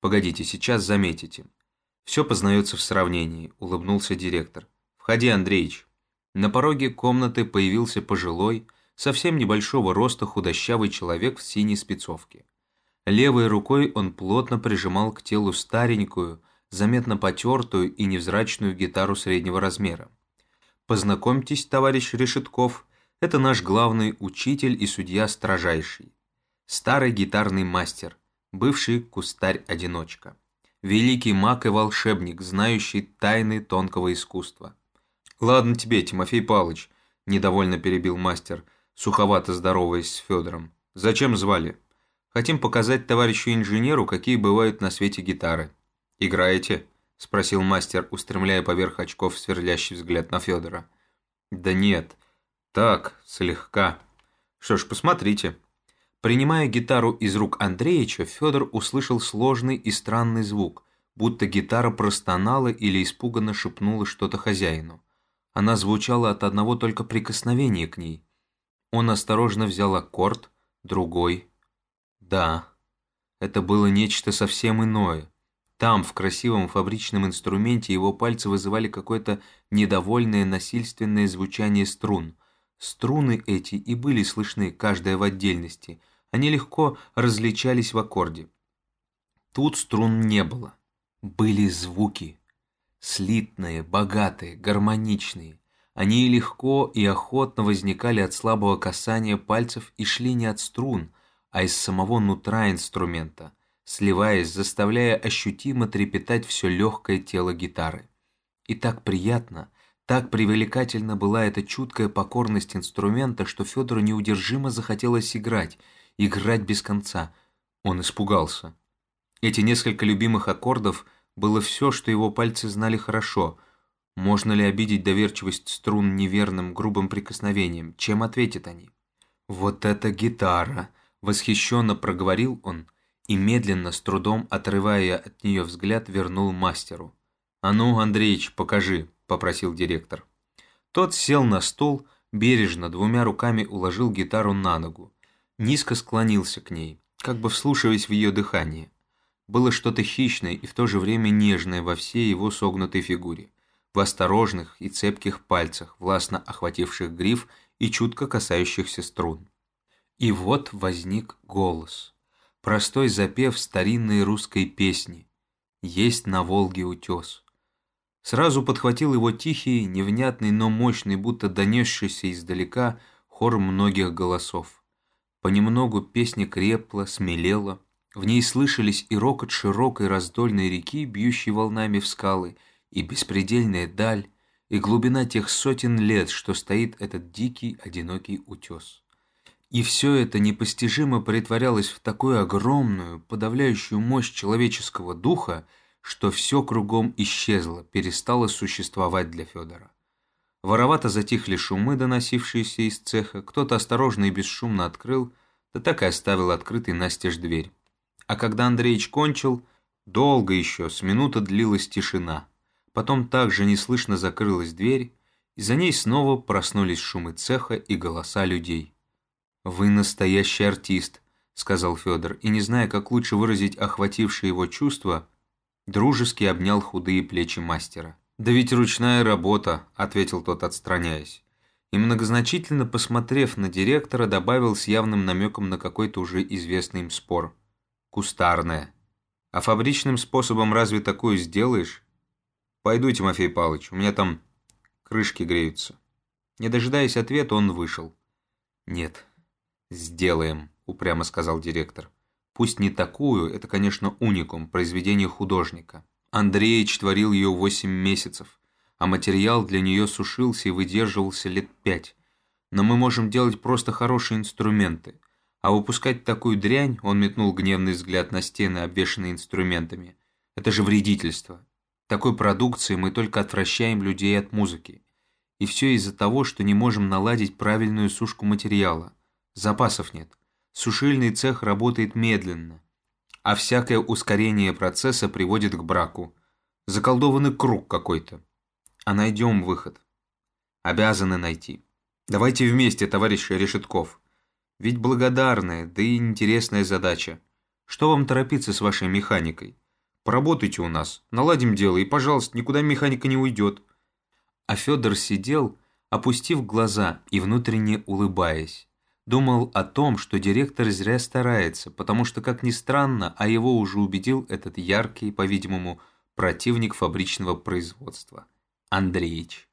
Погодите, сейчас заметите. Все познается в сравнении», — улыбнулся директор. «Входи, Андреич». На пороге комнаты появился пожилой, совсем небольшого роста худощавый человек в синей спецовке. Левой рукой он плотно прижимал к телу старенькую, заметно потертую и невзрачную гитару среднего размера. Познакомьтесь, товарищ Решетков, это наш главный учитель и судья строжайший. Старый гитарный мастер, бывший кустарь-одиночка. Великий маг и волшебник, знающий тайны тонкого искусства. «Ладно тебе, Тимофей Палыч», – недовольно перебил мастер, суховато здороваясь с Федором. «Зачем звали?» «Хотим показать товарищу инженеру, какие бывают на свете гитары». «Играете?» – спросил мастер, устремляя поверх очков сверлящий взгляд на Федора. «Да нет. Так, слегка. Что ж, посмотрите». Принимая гитару из рук Андреича, Федор услышал сложный и странный звук, будто гитара простонала или испуганно шепнула что-то хозяину. Она звучала от одного только прикосновения к ней. Он осторожно взял аккорд, другой. Да, это было нечто совсем иное. Там, в красивом фабричном инструменте, его пальцы вызывали какое-то недовольное насильственное звучание струн. Струны эти и были слышны, каждая в отдельности. Они легко различались в аккорде. Тут струн не было. Были звуки. Слитные, богатые, гармоничные. Они легко и охотно возникали от слабого касания пальцев и шли не от струн, а из самого нутра инструмента – сливаясь, заставляя ощутимо трепетать все легкое тело гитары. И так приятно, Так привлекательна была эта чуткая покорность инструмента, что Федору неудержимо захотелось играть, играть без конца. Он испугался. Эти несколько любимых аккордов было все, что его пальцы знали хорошо. Можно ли обидеть доверчивость струн неверным, грубым прикосновением? Чем ответят они? «Вот это гитара!» — восхищенно проговорил он и медленно, с трудом отрывая от нее взгляд, вернул мастеру. «А ну, Андреич, покажи!» — попросил директор. Тот сел на стул, бережно двумя руками уложил гитару на ногу, низко склонился к ней, как бы вслушиваясь в ее дыхание. Было что-то хищное и в то же время нежное во всей его согнутой фигуре, в осторожных и цепких пальцах, властно охвативших гриф и чутко касающихся струн. И вот возник голос. Простой запев старинной русской песни «Есть на Волге утес». Сразу подхватил его тихий, невнятный, но мощный, будто донесшийся издалека хор многих голосов. Понемногу песня крепла, смелела, в ней слышались и рокот широкой раздольной реки, бьющей волнами в скалы, и беспредельная даль, и глубина тех сотен лет, что стоит этот дикий, одинокий утес. И все это непостижимо притворялось в такую огромную, подавляющую мощь человеческого духа, что все кругом исчезло, перестало существовать для Федора. Воровато затихли шумы, доносившиеся из цеха, кто-то осторожно и бесшумно открыл, да так и оставил открытой настежь дверь. А когда Андреич кончил, долго еще, с минуты длилась тишина. Потом также неслышно закрылась дверь, и за ней снова проснулись шумы цеха и голоса людей. «Вы настоящий артист», — сказал Федор, и, не зная, как лучше выразить охватившее его чувство, дружески обнял худые плечи мастера. «Да ведь ручная работа», — ответил тот, отстраняясь. И многозначительно посмотрев на директора, добавил с явным намеком на какой-то уже известный им спор кустарная. А фабричным способом разве такую сделаешь? Пойду, Тимофей Павлович, у меня там крышки греются. Не дожидаясь ответа, он вышел. Нет, сделаем, упрямо сказал директор. Пусть не такую, это, конечно, уникум, произведение художника. Андреич творил ее восемь месяцев, а материал для нее сушился и выдерживался лет пять. Но мы можем делать просто хорошие инструменты – а выпускать такую дрянь, он метнул гневный взгляд на стены, обвешанные инструментами. Это же вредительство. Такой продукции мы только отвращаем людей от музыки. И все из-за того, что не можем наладить правильную сушку материала. Запасов нет. Сушильный цех работает медленно. А всякое ускорение процесса приводит к браку. Заколдованный круг какой-то. А найдем выход. Обязаны найти. Давайте вместе, товарищ Решетков. Ведь благодарная, да и интересная задача. Что вам торопиться с вашей механикой? Поработайте у нас, наладим дело, и, пожалуйста, никуда механика не уйдет. А Федор сидел, опустив глаза и внутренне улыбаясь. Думал о том, что директор зря старается, потому что, как ни странно, а его уже убедил этот яркий, по-видимому, противник фабричного производства – Андреич.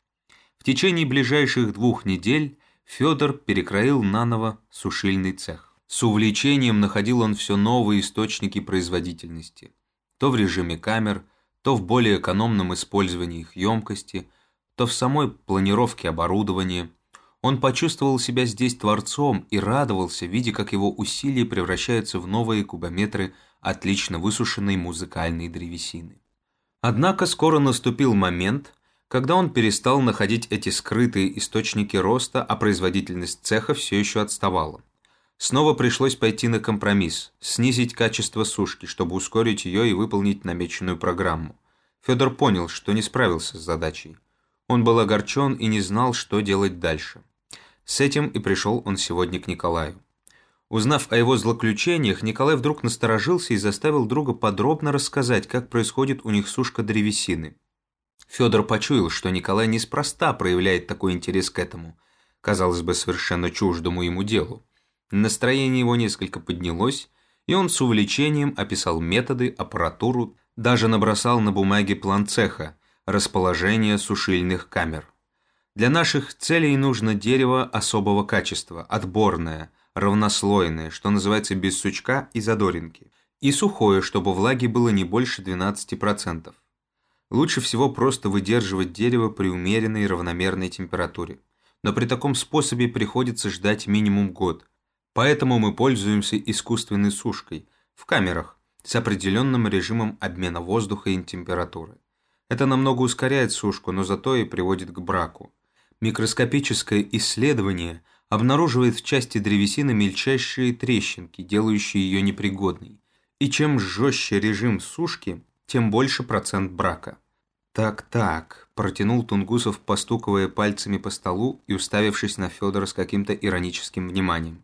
В течение ближайших двух недель Федор перекроил наново сушильный цех. С увлечением находил он все новые источники производительности. То в режиме камер, то в более экономном использовании их емкости, то в самой планировке оборудования. Он почувствовал себя здесь творцом и радовался, видя, как его усилия превращаются в новые кубометры отлично высушенной музыкальной древесины. Однако скоро наступил момент, когда он перестал находить эти скрытые источники роста, а производительность цеха все еще отставала. Снова пришлось пойти на компромисс, снизить качество сушки, чтобы ускорить ее и выполнить намеченную программу. Федор понял, что не справился с задачей. Он был огорчен и не знал, что делать дальше. С этим и пришел он сегодня к Николаю. Узнав о его злоключениях, Николай вдруг насторожился и заставил друга подробно рассказать, как происходит у них сушка древесины. Федор почуял, что Николай неспроста проявляет такой интерес к этому, казалось бы, совершенно чуждому ему делу. Настроение его несколько поднялось, и он с увлечением описал методы, аппаратуру, даже набросал на бумаге план цеха, расположение сушильных камер. Для наших целей нужно дерево особого качества, отборное, равнослойное, что называется без сучка и задоринки, и сухое, чтобы влаги было не больше 12%. Лучше всего просто выдерживать дерево при умеренной равномерной температуре. Но при таком способе приходится ждать минимум год. Поэтому мы пользуемся искусственной сушкой в камерах с определенным режимом обмена воздуха и температуры. Это намного ускоряет сушку, но зато и приводит к браку. Микроскопическое исследование обнаруживает в части древесины мельчайшие трещинки, делающие ее непригодной. И чем жестче режим сушки, тем больше процент брака. «Так-так», – протянул Тунгусов, постукивая пальцами по столу и уставившись на Федора с каким-то ироническим вниманием.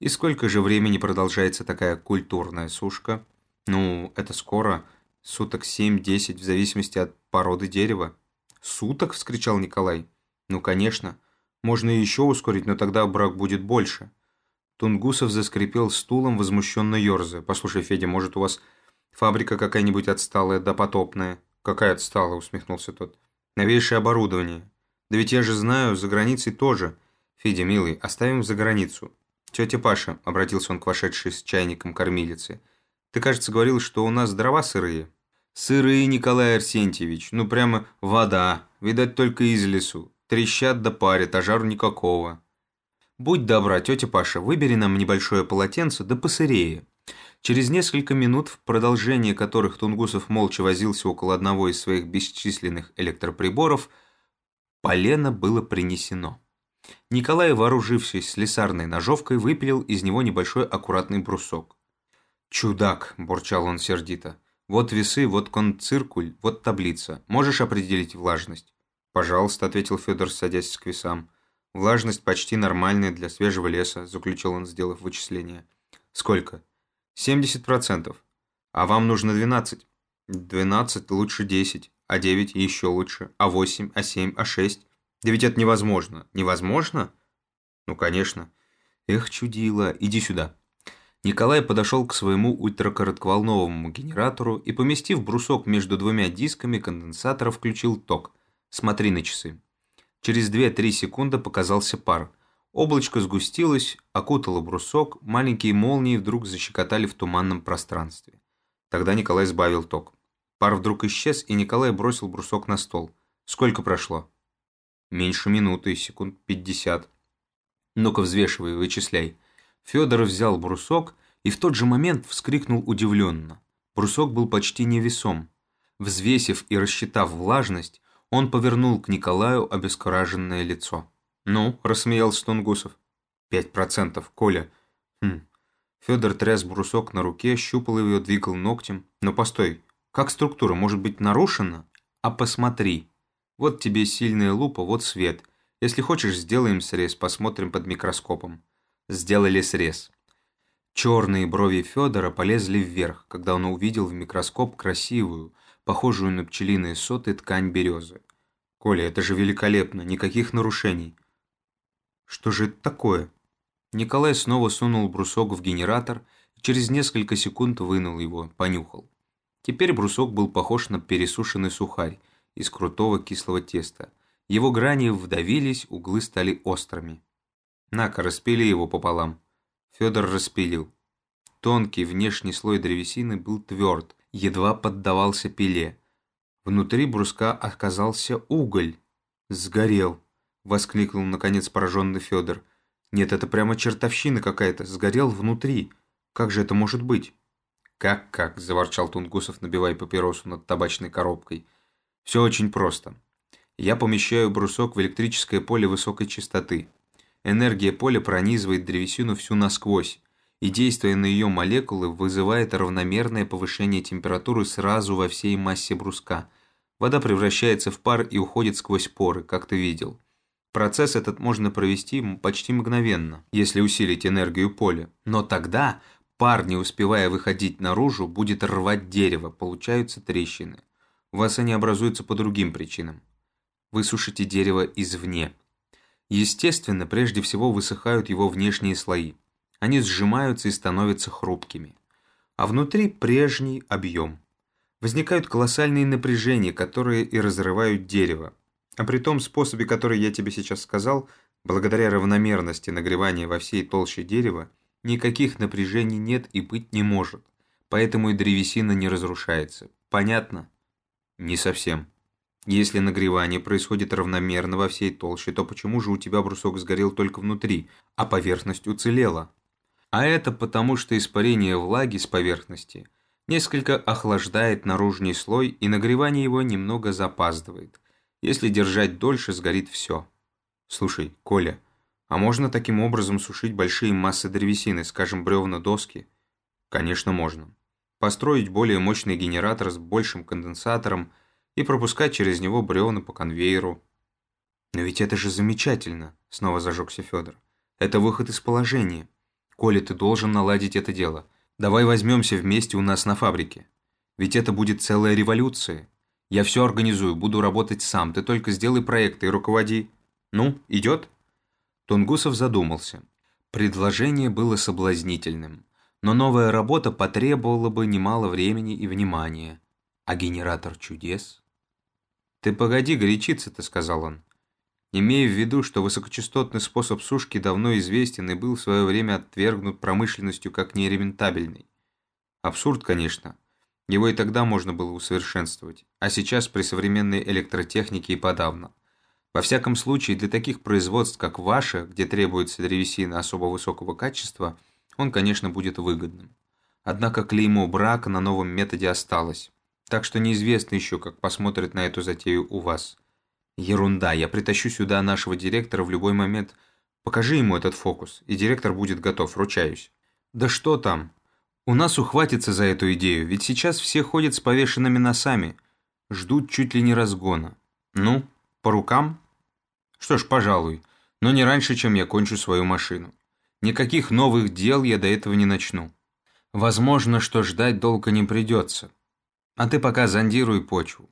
«И сколько же времени продолжается такая культурная сушка?» «Ну, это скоро, суток 7-10, в зависимости от породы дерева». «Суток?» – вскричал Николай. «Ну, конечно. Можно и еще ускорить, но тогда брак будет больше». Тунгусов заскрипел стулом, возмущенно ерзая. «Послушай, Федя, может, у вас Фабрика какая-нибудь отсталая, допотопная. Какая отсталая, усмехнулся тот. Новейшее оборудование. Да ведь я же знаю, за границей тоже. Федя, милый, оставим за границу. Тетя Паша, обратился он к вошедшей с чайником кормилице. Ты, кажется, говорил, что у нас дрова сырые. Сырые, Николай Арсентьевич, ну прямо вода. Видать, только из лесу. Трещат да парят, а жару никакого. Будь добра, тетя Паша, выбери нам небольшое полотенце, да посырее. Через несколько минут, в продолжение которых Тунгусов молча возился около одного из своих бесчисленных электроприборов, полено было принесено. Николай, вооружившись слесарной ножовкой, выпилил из него небольшой аккуратный брусок. «Чудак!» – бурчал он сердито. «Вот весы, вот конциркуль, вот таблица. Можешь определить влажность?» «Пожалуйста», – ответил Федор, садясь к весам. «Влажность почти нормальная для свежего леса», – заключил он, сделав вычисление. «Сколько?» 70%. А вам нужно 12. 12 лучше 10, а 9 еще лучше, а 8, а 7, а 6. Да ведь это невозможно. Невозможно? Ну, конечно. Эх, чудило, иди сюда. Николай подошел к своему ультракоротковолновому генератору и, поместив брусок между двумя дисками конденсатора, включил ток. Смотри на часы. Через 2-3 секунды показался пар. Облачко сгустилось, окутало брусок, маленькие молнии вдруг защекотали в туманном пространстве. Тогда Николай сбавил ток. Пар вдруг исчез, и Николай бросил брусок на стол. Сколько прошло? Меньше минуты, секунд пятьдесят. Ну-ка взвешивай, вычисляй. Федор взял брусок и в тот же момент вскрикнул удивленно. Брусок был почти невесом. Взвесив и рассчитав влажность, он повернул к Николаю обескураженное лицо. «Ну?» – рассмеялся Тунгусов. «Пять процентов, Коля». «Хм». Федор тряс брусок на руке, щупал его, двигал ногтем. «Но постой, как структура может быть нарушена?» «А посмотри. Вот тебе сильная лупа, вот свет. Если хочешь, сделаем срез, посмотрим под микроскопом». Сделали срез. Черные брови Федора полезли вверх, когда он увидел в микроскоп красивую, похожую на пчелиные соты ткань березы. «Коля, это же великолепно, никаких нарушений». Что же это такое? Николай снова сунул брусок в генератор и через несколько секунд вынул его, понюхал. Теперь брусок был похож на пересушенный сухарь из крутого кислого теста. Его грани вдавились, углы стали острыми. «На-ка, распили его пополам». Федор распилил. Тонкий внешний слой древесины был тверд, едва поддавался пиле. Внутри бруска оказался уголь. Сгорел воскликнул наконец пораженный Федор. Нет, это прямо чертовщина какая-то, сгорел внутри. Как же это может быть? Как-как, заворчал Тунгусов, набивая папиросу над табачной коробкой. Все очень просто. Я помещаю брусок в электрическое поле высокой частоты. Энергия поля пронизывает древесину всю насквозь, и, действуя на ее молекулы, вызывает равномерное повышение температуры сразу во всей массе бруска. Вода превращается в пар и уходит сквозь поры, как ты видел. Процесс этот можно провести почти мгновенно, если усилить энергию поля. Но тогда пар, не успевая выходить наружу, будет рвать дерево, получаются трещины. У вас они образуются по другим причинам. Вы сушите дерево извне. Естественно, прежде всего высыхают его внешние слои. Они сжимаются и становятся хрупкими. А внутри прежний объем. Возникают колоссальные напряжения, которые и разрывают дерево, а при том способе, который я тебе сейчас сказал, благодаря равномерности нагревания во всей толще дерева, никаких напряжений нет и быть не может. Поэтому и древесина не разрушается. Понятно? Не совсем. Если нагревание происходит равномерно во всей толще, то почему же у тебя брусок сгорел только внутри, а поверхность уцелела? А это потому, что испарение влаги с поверхности несколько охлаждает наружный слой, и нагревание его немного запаздывает. Если держать дольше, сгорит все. Слушай, Коля, а можно таким образом сушить большие массы древесины, скажем, бревна, доски? Конечно, можно. Построить более мощный генератор с большим конденсатором и пропускать через него бревна по конвейеру. Но ведь это же замечательно, снова зажегся Федор. Это выход из положения. Коля, ты должен наладить это дело. Давай возьмемся вместе у нас на фабрике. Ведь это будет целая революция. Я все организую, буду работать сам. Ты только сделай проекты и руководи. Ну, идет?» Тунгусов задумался. Предложение было соблазнительным, но новая работа потребовала бы немало времени и внимания. А генератор чудес? «Ты погоди горячиться-то», — сказал он. Имея в виду, что высокочастотный способ сушки давно известен и был в свое время отвергнут промышленностью как нерентабельный. Абсурд, конечно. Его и тогда можно было усовершенствовать, а сейчас при современной электротехнике и подавно. Во всяком случае, для таких производств, как ваше, где требуется древесина особо высокого качества, он, конечно, будет выгодным. Однако клеймо брака на новом методе осталось, так что неизвестно еще, как посмотрят на эту затею у вас. Ерунда, я притащу сюда нашего директора в любой момент. Покажи ему этот фокус, и директор будет готов, ручаюсь. Да что там? У нас ухватится за эту идею, ведь сейчас все ходят с повешенными носами. Ждут чуть ли не разгона. Ну, по рукам? Что ж, пожалуй, но не раньше, чем я кончу свою машину. Никаких новых дел я до этого не начну. Возможно, что ждать долго не придется. А ты пока зондируй почву.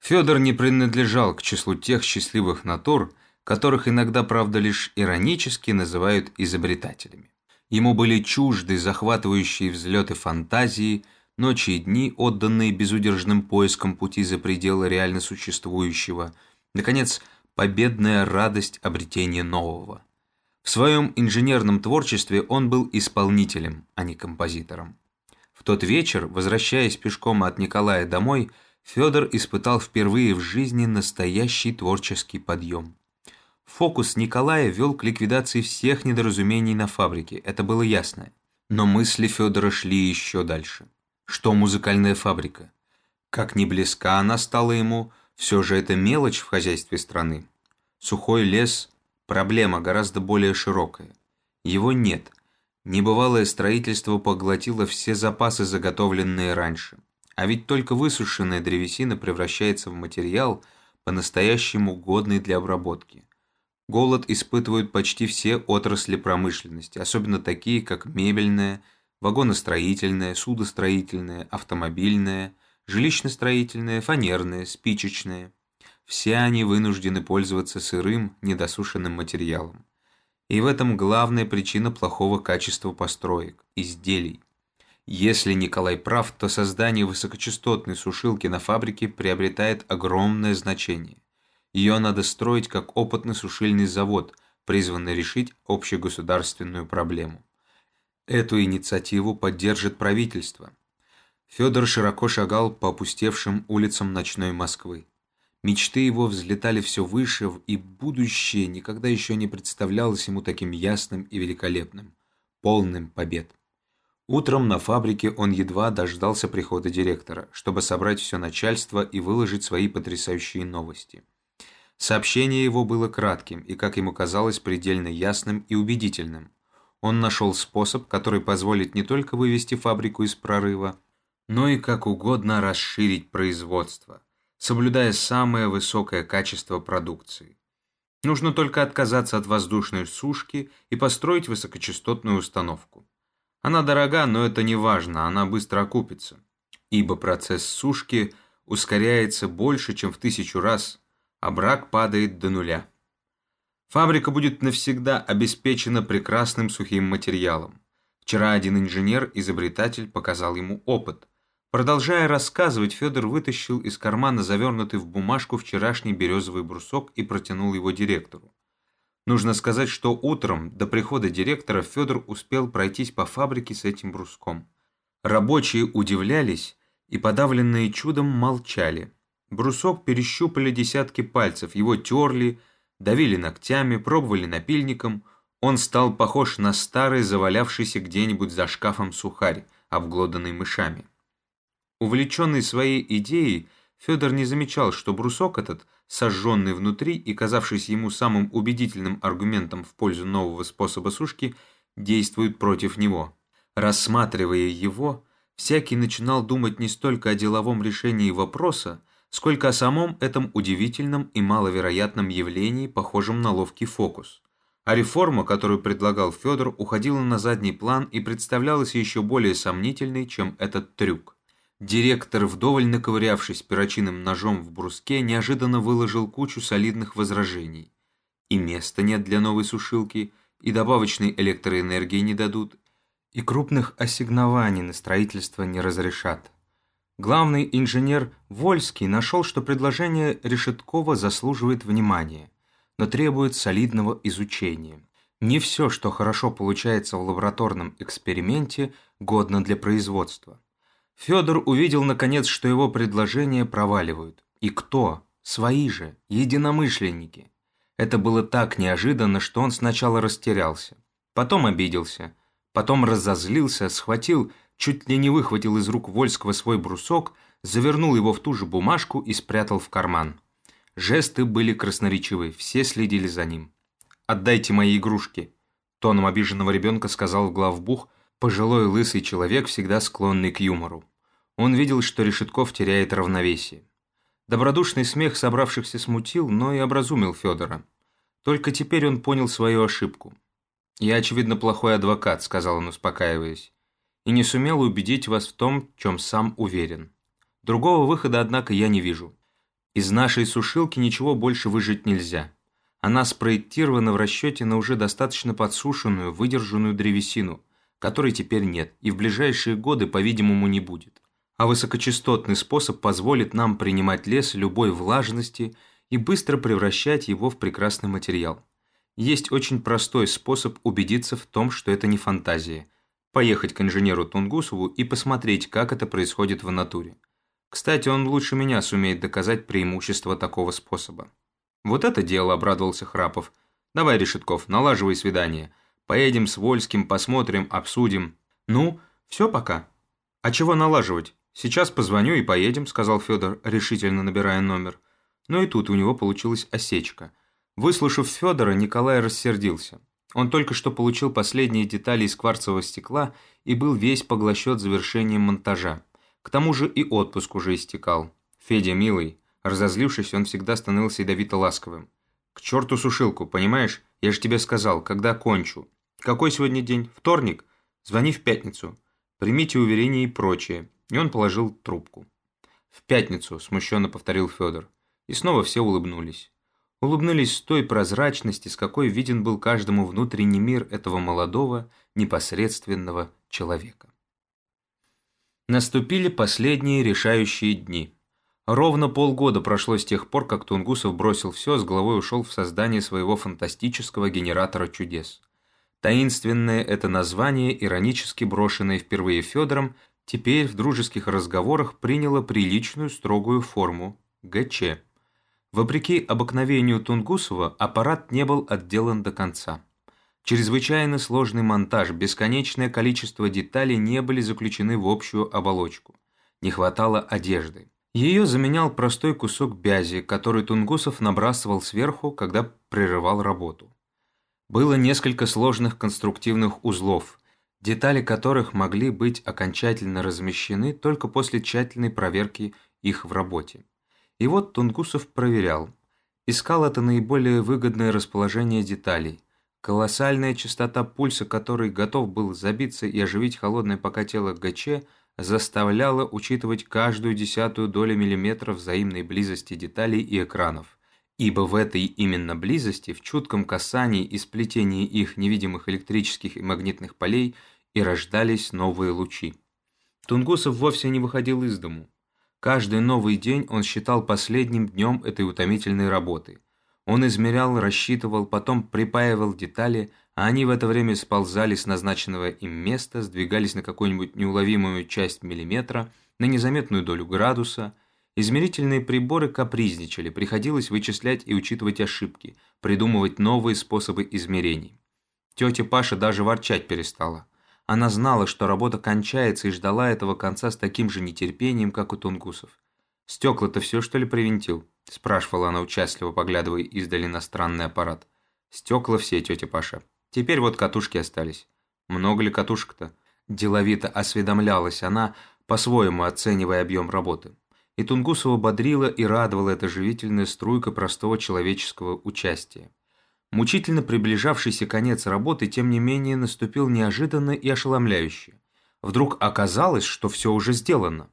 Федор не принадлежал к числу тех счастливых натур, которых иногда, правда, лишь иронически называют изобретателями. Ему были чужды захватывающие взлеты фантазии, ночи и дни, отданные безудержным поискам пути за пределы реально существующего, наконец, победная радость обретения нового. В своем инженерном творчестве он был исполнителем, а не композитором. Тот вечер, возвращаясь пешком от Николая домой, Федор испытал впервые в жизни настоящий творческий подъем. Фокус Николая вел к ликвидации всех недоразумений на фабрике, это было ясно. Но мысли Федора шли еще дальше. Что музыкальная фабрика? Как не близка она стала ему, все же это мелочь в хозяйстве страны. Сухой лес – проблема гораздо более широкая. Его нет. Небывалое строительство поглотило все запасы, заготовленные раньше. А ведь только высушенная древесина превращается в материал, по-настоящему годный для обработки. Голод испытывают почти все отрасли промышленности, особенно такие, как мебельная, вагоностроительная, судостроительная, автомобильная, жилищно-строительная, фанерная, спичечная. Все они вынуждены пользоваться сырым, недосушенным материалом. И в этом главная причина плохого качества построек, изделий. Если Николай прав, то создание высокочастотной сушилки на фабрике приобретает огромное значение. Ее надо строить как опытный сушильный завод, призванный решить общегосударственную проблему. Эту инициативу поддержит правительство. Федор широко шагал по опустевшим улицам ночной Москвы. Мечты его взлетали все выше, и будущее никогда еще не представлялось ему таким ясным и великолепным, полным побед. Утром на фабрике он едва дождался прихода директора, чтобы собрать все начальство и выложить свои потрясающие новости. Сообщение его было кратким и, как ему казалось, предельно ясным и убедительным. Он нашел способ, который позволит не только вывести фабрику из прорыва, но и как угодно расширить производство, соблюдая самое высокое качество продукции. Нужно только отказаться от воздушной сушки и построить высокочастотную установку. Она дорога, но это не важно, она быстро окупится, ибо процесс сушки ускоряется больше, чем в тысячу раз, а брак падает до нуля. Фабрика будет навсегда обеспечена прекрасным сухим материалом. Вчера один инженер-изобретатель показал ему опыт. Продолжая рассказывать, Федор вытащил из кармана завернутый в бумажку вчерашний березовый брусок и протянул его директору. Нужно сказать, что утром до прихода директора Федор успел пройтись по фабрике с этим бруском. Рабочие удивлялись и подавленные чудом молчали. Брусок перещупали десятки пальцев, его терли, давили ногтями, пробовали напильником. Он стал похож на старый, завалявшийся где-нибудь за шкафом сухарь, обглоданный мышами. Увлеченный своей идеей, Федор не замечал, что брусок этот, сожженный внутри и казавшийся ему самым убедительным аргументом в пользу нового способа сушки, действует против него. Рассматривая его, всякий начинал думать не столько о деловом решении вопроса, сколько о самом этом удивительном и маловероятном явлении, похожем на ловкий фокус. А реформа, которую предлагал Федор, уходила на задний план и представлялась еще более сомнительной, чем этот трюк. Директор, вдоволь наковырявшись перочинным ножом в бруске, неожиданно выложил кучу солидных возражений. И места нет для новой сушилки, и добавочной электроэнергии не дадут, и крупных ассигнований на строительство не разрешат. Главный инженер Вольский нашел, что предложение Решеткова заслуживает внимания, но требует солидного изучения. Не все, что хорошо получается в лабораторном эксперименте, годно для производства. Федор увидел, наконец, что его предложения проваливают. И кто? Свои же, единомышленники. Это было так неожиданно, что он сначала растерялся. Потом обиделся. Потом разозлился, схватил, чуть ли не выхватил из рук Вольского свой брусок, завернул его в ту же бумажку и спрятал в карман. Жесты были красноречивы, все следили за ним. «Отдайте мои игрушки», – тоном обиженного ребенка сказал главбух, пожилой лысый человек, всегда склонный к юмору. Он видел, что Решетков теряет равновесие. Добродушный смех собравшихся смутил, но и образумил Федора. Только теперь он понял свою ошибку. «Я, очевидно, плохой адвокат», — сказал он, успокаиваясь, «и не сумел убедить вас в том, чем сам уверен. Другого выхода, однако, я не вижу. Из нашей сушилки ничего больше выжить нельзя. Она спроектирована в расчете на уже достаточно подсушенную, выдержанную древесину, которой теперь нет и в ближайшие годы, по-видимому, не будет. А высокочастотный способ позволит нам принимать лес любой влажности и быстро превращать его в прекрасный материал. Есть очень простой способ убедиться в том, что это не фантазия. Поехать к инженеру Тунгусову и посмотреть, как это происходит в натуре. Кстати, он лучше меня сумеет доказать преимущество такого способа. Вот это дело, обрадовался Храпов. Давай, Решетков, налаживай свидание. Поедем с Вольским, посмотрим, обсудим. Ну, все пока. А чего налаживать? Сейчас позвоню и поедем, сказал Федор, решительно набирая номер. Но и тут у него получилась осечка – Выслушав Федора, Николай рассердился. Он только что получил последние детали из кварцевого стекла и был весь поглощен завершением монтажа. К тому же и отпуск уже истекал. Федя, милый, разозлившись, он всегда становился ядовито ласковым. «К черту сушилку, понимаешь? Я же тебе сказал, когда кончу. Какой сегодня день? Вторник? Звони в пятницу. Примите уверение и прочее». И он положил трубку. «В пятницу», – смущенно повторил Федор. И снова все улыбнулись улыбнулись с той прозрачности, с какой виден был каждому внутренний мир этого молодого, непосредственного человека. Наступили последние решающие дни. Ровно полгода прошло с тех пор, как Тунгусов бросил все, с головой ушел в создание своего фантастического генератора чудес. Таинственное это название, иронически брошенное впервые Федором, теперь в дружеских разговорах приняло приличную строгую форму – ГЧ. Вопреки обыкновению Тунгусова, аппарат не был отделан до конца. Чрезвычайно сложный монтаж, бесконечное количество деталей не были заключены в общую оболочку. Не хватало одежды. Ее заменял простой кусок бязи, который Тунгусов набрасывал сверху, когда прерывал работу. Было несколько сложных конструктивных узлов, детали которых могли быть окончательно размещены только после тщательной проверки их в работе. И вот Тунгусов проверял. Искал это наиболее выгодное расположение деталей. Колоссальная частота пульса, который готов был забиться и оживить холодное пока тело ГЧ, заставляла учитывать каждую десятую долю миллиметра взаимной близости деталей и экранов. Ибо в этой именно близости, в чутком касании и сплетении их невидимых электрических и магнитных полей и рождались новые лучи. Тунгусов вовсе не выходил из дому. Каждый новый день он считал последним днем этой утомительной работы. Он измерял, рассчитывал, потом припаивал детали, а они в это время сползали с назначенного им места, сдвигались на какую-нибудь неуловимую часть миллиметра, на незаметную долю градуса. Измерительные приборы капризничали, приходилось вычислять и учитывать ошибки, придумывать новые способы измерений. Тетя Паша даже ворчать перестала. Она знала, что работа кончается и ждала этого конца с таким же нетерпением, как у тунгусов. «Стекла-то все, что ли, привинтил?» – спрашивала она участливо, поглядывая издали на странный аппарат. «Стекла все, тетя Паша. Теперь вот катушки остались. Много ли катушек-то?» Деловито осведомлялась она, по-своему оценивая объем работы. И Тунгусова бодрила и радовала эта живительная струйка простого человеческого участия. Мучительно приближавшийся конец работы, тем не менее, наступил неожиданно и ошеломляюще. Вдруг оказалось, что все уже сделано.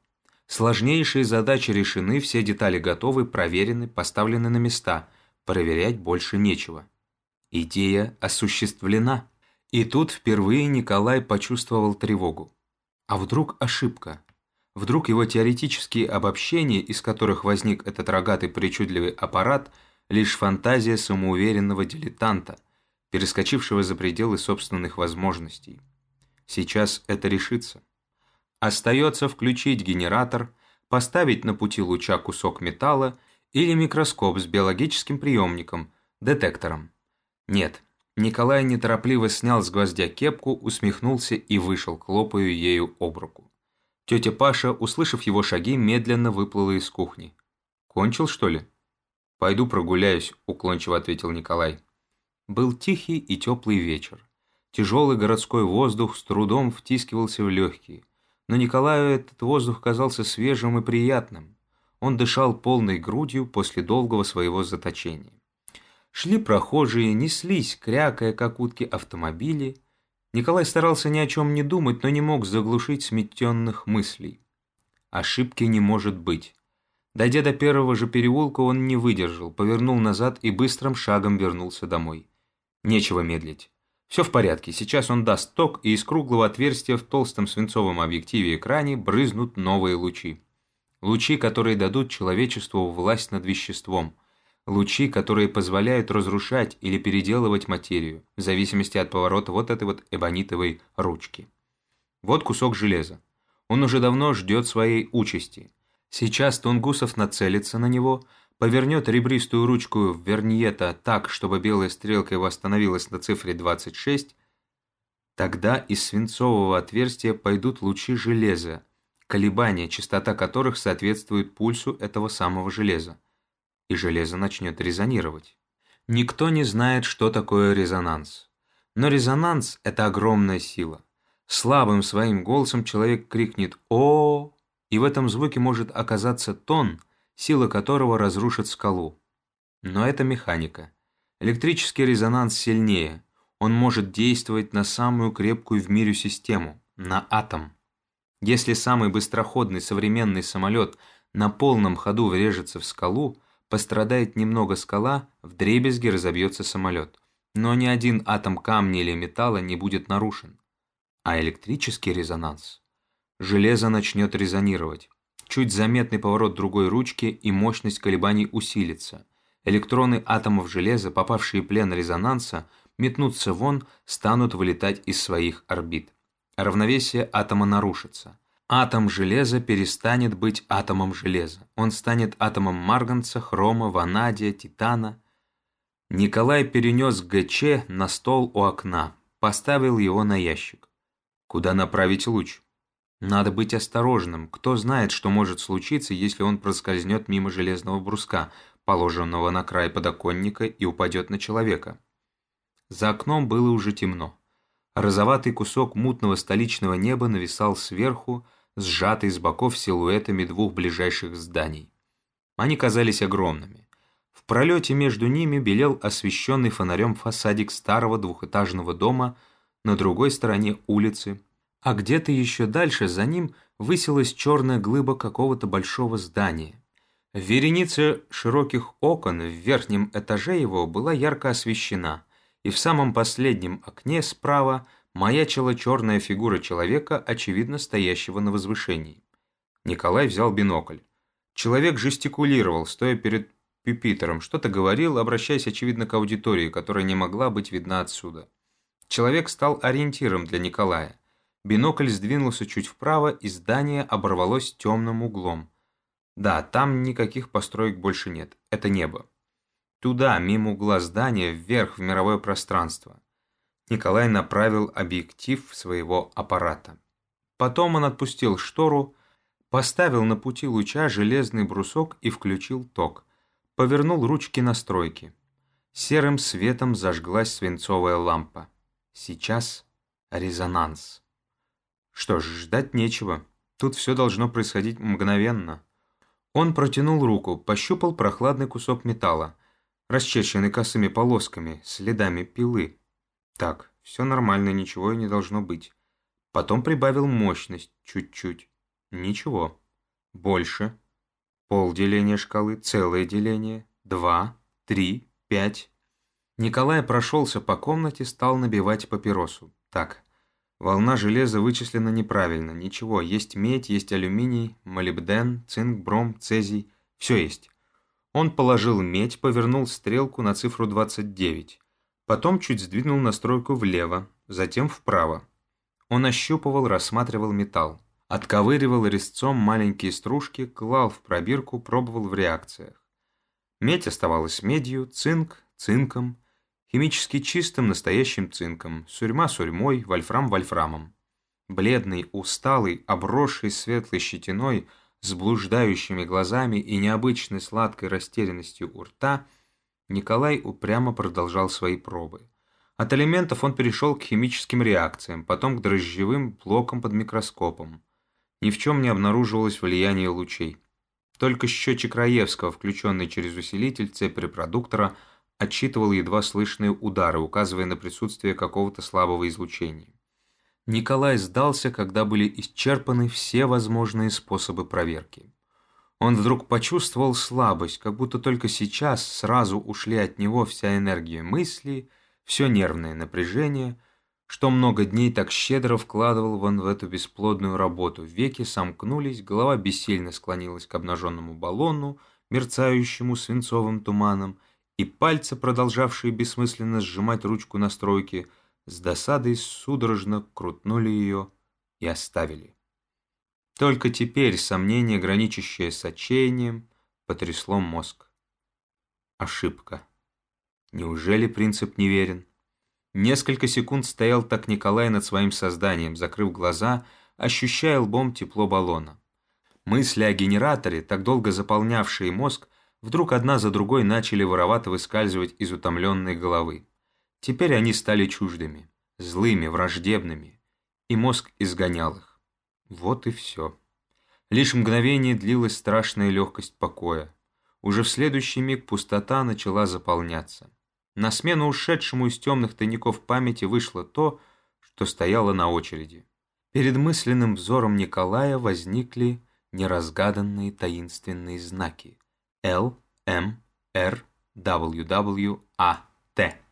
Сложнейшие задачи решены, все детали готовы, проверены, поставлены на места. Проверять больше нечего. Идея осуществлена. И тут впервые Николай почувствовал тревогу. А вдруг ошибка? Вдруг его теоретические обобщения, из которых возник этот рогатый причудливый аппарат, лишь фантазия самоуверенного дилетанта, перескочившего за пределы собственных возможностей. Сейчас это решится. Остается включить генератор, поставить на пути луча кусок металла или микроскоп с биологическим приемником, детектором. Нет, Николай неторопливо снял с гвоздя кепку, усмехнулся и вышел, хлопая ею об руку. Тетя Паша, услышав его шаги, медленно выплыла из кухни. «Кончил, что ли?» «Пойду прогуляюсь», – уклончиво ответил Николай. Был тихий и теплый вечер. Тяжелый городской воздух с трудом втискивался в легкие. Но Николаю этот воздух казался свежим и приятным. Он дышал полной грудью после долгого своего заточения. Шли прохожие, неслись, крякая, как утки, автомобили. Николай старался ни о чем не думать, но не мог заглушить сметенных мыслей. Ошибки не может быть. Дойдя до первого же переулка, он не выдержал, повернул назад и быстрым шагом вернулся домой. Нечего медлить. Все в порядке, сейчас он даст ток, и из круглого отверстия в толстом свинцовом объективе экране брызнут новые лучи. Лучи, которые дадут человечеству власть над веществом – Лучи, которые позволяют разрушать или переделывать материю, в зависимости от поворота вот этой вот эбонитовой ручки. Вот кусок железа. Он уже давно ждет своей участи. Сейчас Тунгусов нацелится на него, повернет ребристую ручку верниета так, чтобы белая стрелка его остановилась на цифре 26, тогда из свинцового отверстия пойдут лучи железа, колебания, частота которых соответствует пульсу этого самого железа и железо начнет резонировать. Никто не знает, что такое резонанс. Но резонанс – это огромная сила. Слабым своим голосом человек крикнет «О!», и в этом звуке может оказаться тон, сила которого разрушит скалу. Но это механика. Электрический резонанс сильнее. Он может действовать на самую крепкую в мире систему – на атом. Если самый быстроходный современный самолет на полном ходу врежется в скалу – Пострадает немного скала, в дребезги разобьется самолет. Но ни один атом камня или металла не будет нарушен. А электрический резонанс? Железо начнет резонировать. Чуть заметный поворот другой ручки и мощность колебаний усилится. Электроны атомов железа, попавшие в плен резонанса, метнутся вон, станут вылетать из своих орбит. Равновесие атома нарушится. Атом железа перестанет быть атомом железа. Он станет атомом марганца, хрома, ванадия, титана. Николай перенес ГЧ на стол у окна, поставил его на ящик. Куда направить луч? Надо быть осторожным. Кто знает, что может случиться, если он проскользнет мимо железного бруска, положенного на край подоконника, и упадет на человека. За окном было уже темно. Розоватый кусок мутного столичного неба нависал сверху, сжатый с боков силуэтами двух ближайших зданий. Они казались огромными. В пролете между ними белел освещенный фонарем фасадик старого двухэтажного дома на другой стороне улицы, а где-то еще дальше за ним высилась черная глыба какого-то большого здания. Вереница широких окон в верхнем этаже его была ярко освещена, и в самом последнем окне справа – маячила черная фигура человека, очевидно стоящего на возвышении. Николай взял бинокль. Человек жестикулировал, стоя перед пюпитером, что-то говорил, обращаясь, очевидно, к аудитории, которая не могла быть видна отсюда. Человек стал ориентиром для Николая. Бинокль сдвинулся чуть вправо, и здание оборвалось темным углом. Да, там никаких построек больше нет. Это небо. Туда, мимо угла здания, вверх в мировое пространство. Николай направил объектив своего аппарата. Потом он отпустил штору, поставил на пути луча железный брусок и включил ток. Повернул ручки настройки. Серым светом зажглась свинцовая лампа. Сейчас резонанс. Что ж, ждать нечего. Тут все должно происходить мгновенно. Он протянул руку, пощупал прохладный кусок металла, расчерченный косыми полосками, следами пилы. Так, все нормально, ничего и не должно быть. Потом прибавил мощность, чуть-чуть. Ничего. Больше. Пол деления шкалы, целое деление, два, три, пять. Николай прошелся по комнате, стал набивать папиросу. Так, волна железа вычислена неправильно. Ничего, есть медь, есть алюминий, молибден, цинк, бром, цезий. Все есть. Он положил медь, повернул стрелку на цифру 29. Потом чуть сдвинул настройку влево, затем вправо. Он ощупывал, рассматривал металл. Отковыривал резцом маленькие стружки, клал в пробирку, пробовал в реакциях. Медь оставалась медью, цинк – цинком, химически чистым настоящим цинком, сурьма сурьмой, вольфрам вольфрамом. Бледный, усталый, обросший светлой щетиной, с блуждающими глазами и необычной сладкой растерянностью у рта, Николай упрямо продолжал свои пробы. От элементов он перешел к химическим реакциям, потом к дрожжевым блокам под микроскопом. Ни в чем не обнаруживалось влияние лучей. Только счетчик Раевского, включенный через усилитель цепь репродуктора, отсчитывал едва слышные удары, указывая на присутствие какого-то слабого излучения. Николай сдался, когда были исчерпаны все возможные способы проверки. Он вдруг почувствовал слабость, как будто только сейчас сразу ушли от него вся энергия мысли, все нервное напряжение, что много дней так щедро вкладывал он в эту бесплодную работу. Веки сомкнулись, голова бессильно склонилась к обнаженному баллону, мерцающему свинцовым туманом, и пальцы, продолжавшие бессмысленно сжимать ручку настройки, с досадой судорожно крутнули ее и оставили. Только теперь сомнение, граничащее с отчаянием, потрясло мозг. Ошибка. Неужели принцип неверен? Несколько секунд стоял так Николай над своим созданием, закрыв глаза, ощущая лбом тепло баллона. Мысли о генераторе, так долго заполнявшие мозг, вдруг одна за другой начали воровато выскальзывать из утомленной головы. Теперь они стали чуждыми, злыми, враждебными, и мозг изгонял их. Вот и все. Лишь мгновение длилась страшная легкость покоя. Уже в следующий миг пустота начала заполняться. На смену ушедшему из темных тайников памяти вышло то, что стояло на очереди. Перед мысленным взором Николая возникли неразгаданные таинственные знаки Л, М, Р, W, W, А, Т.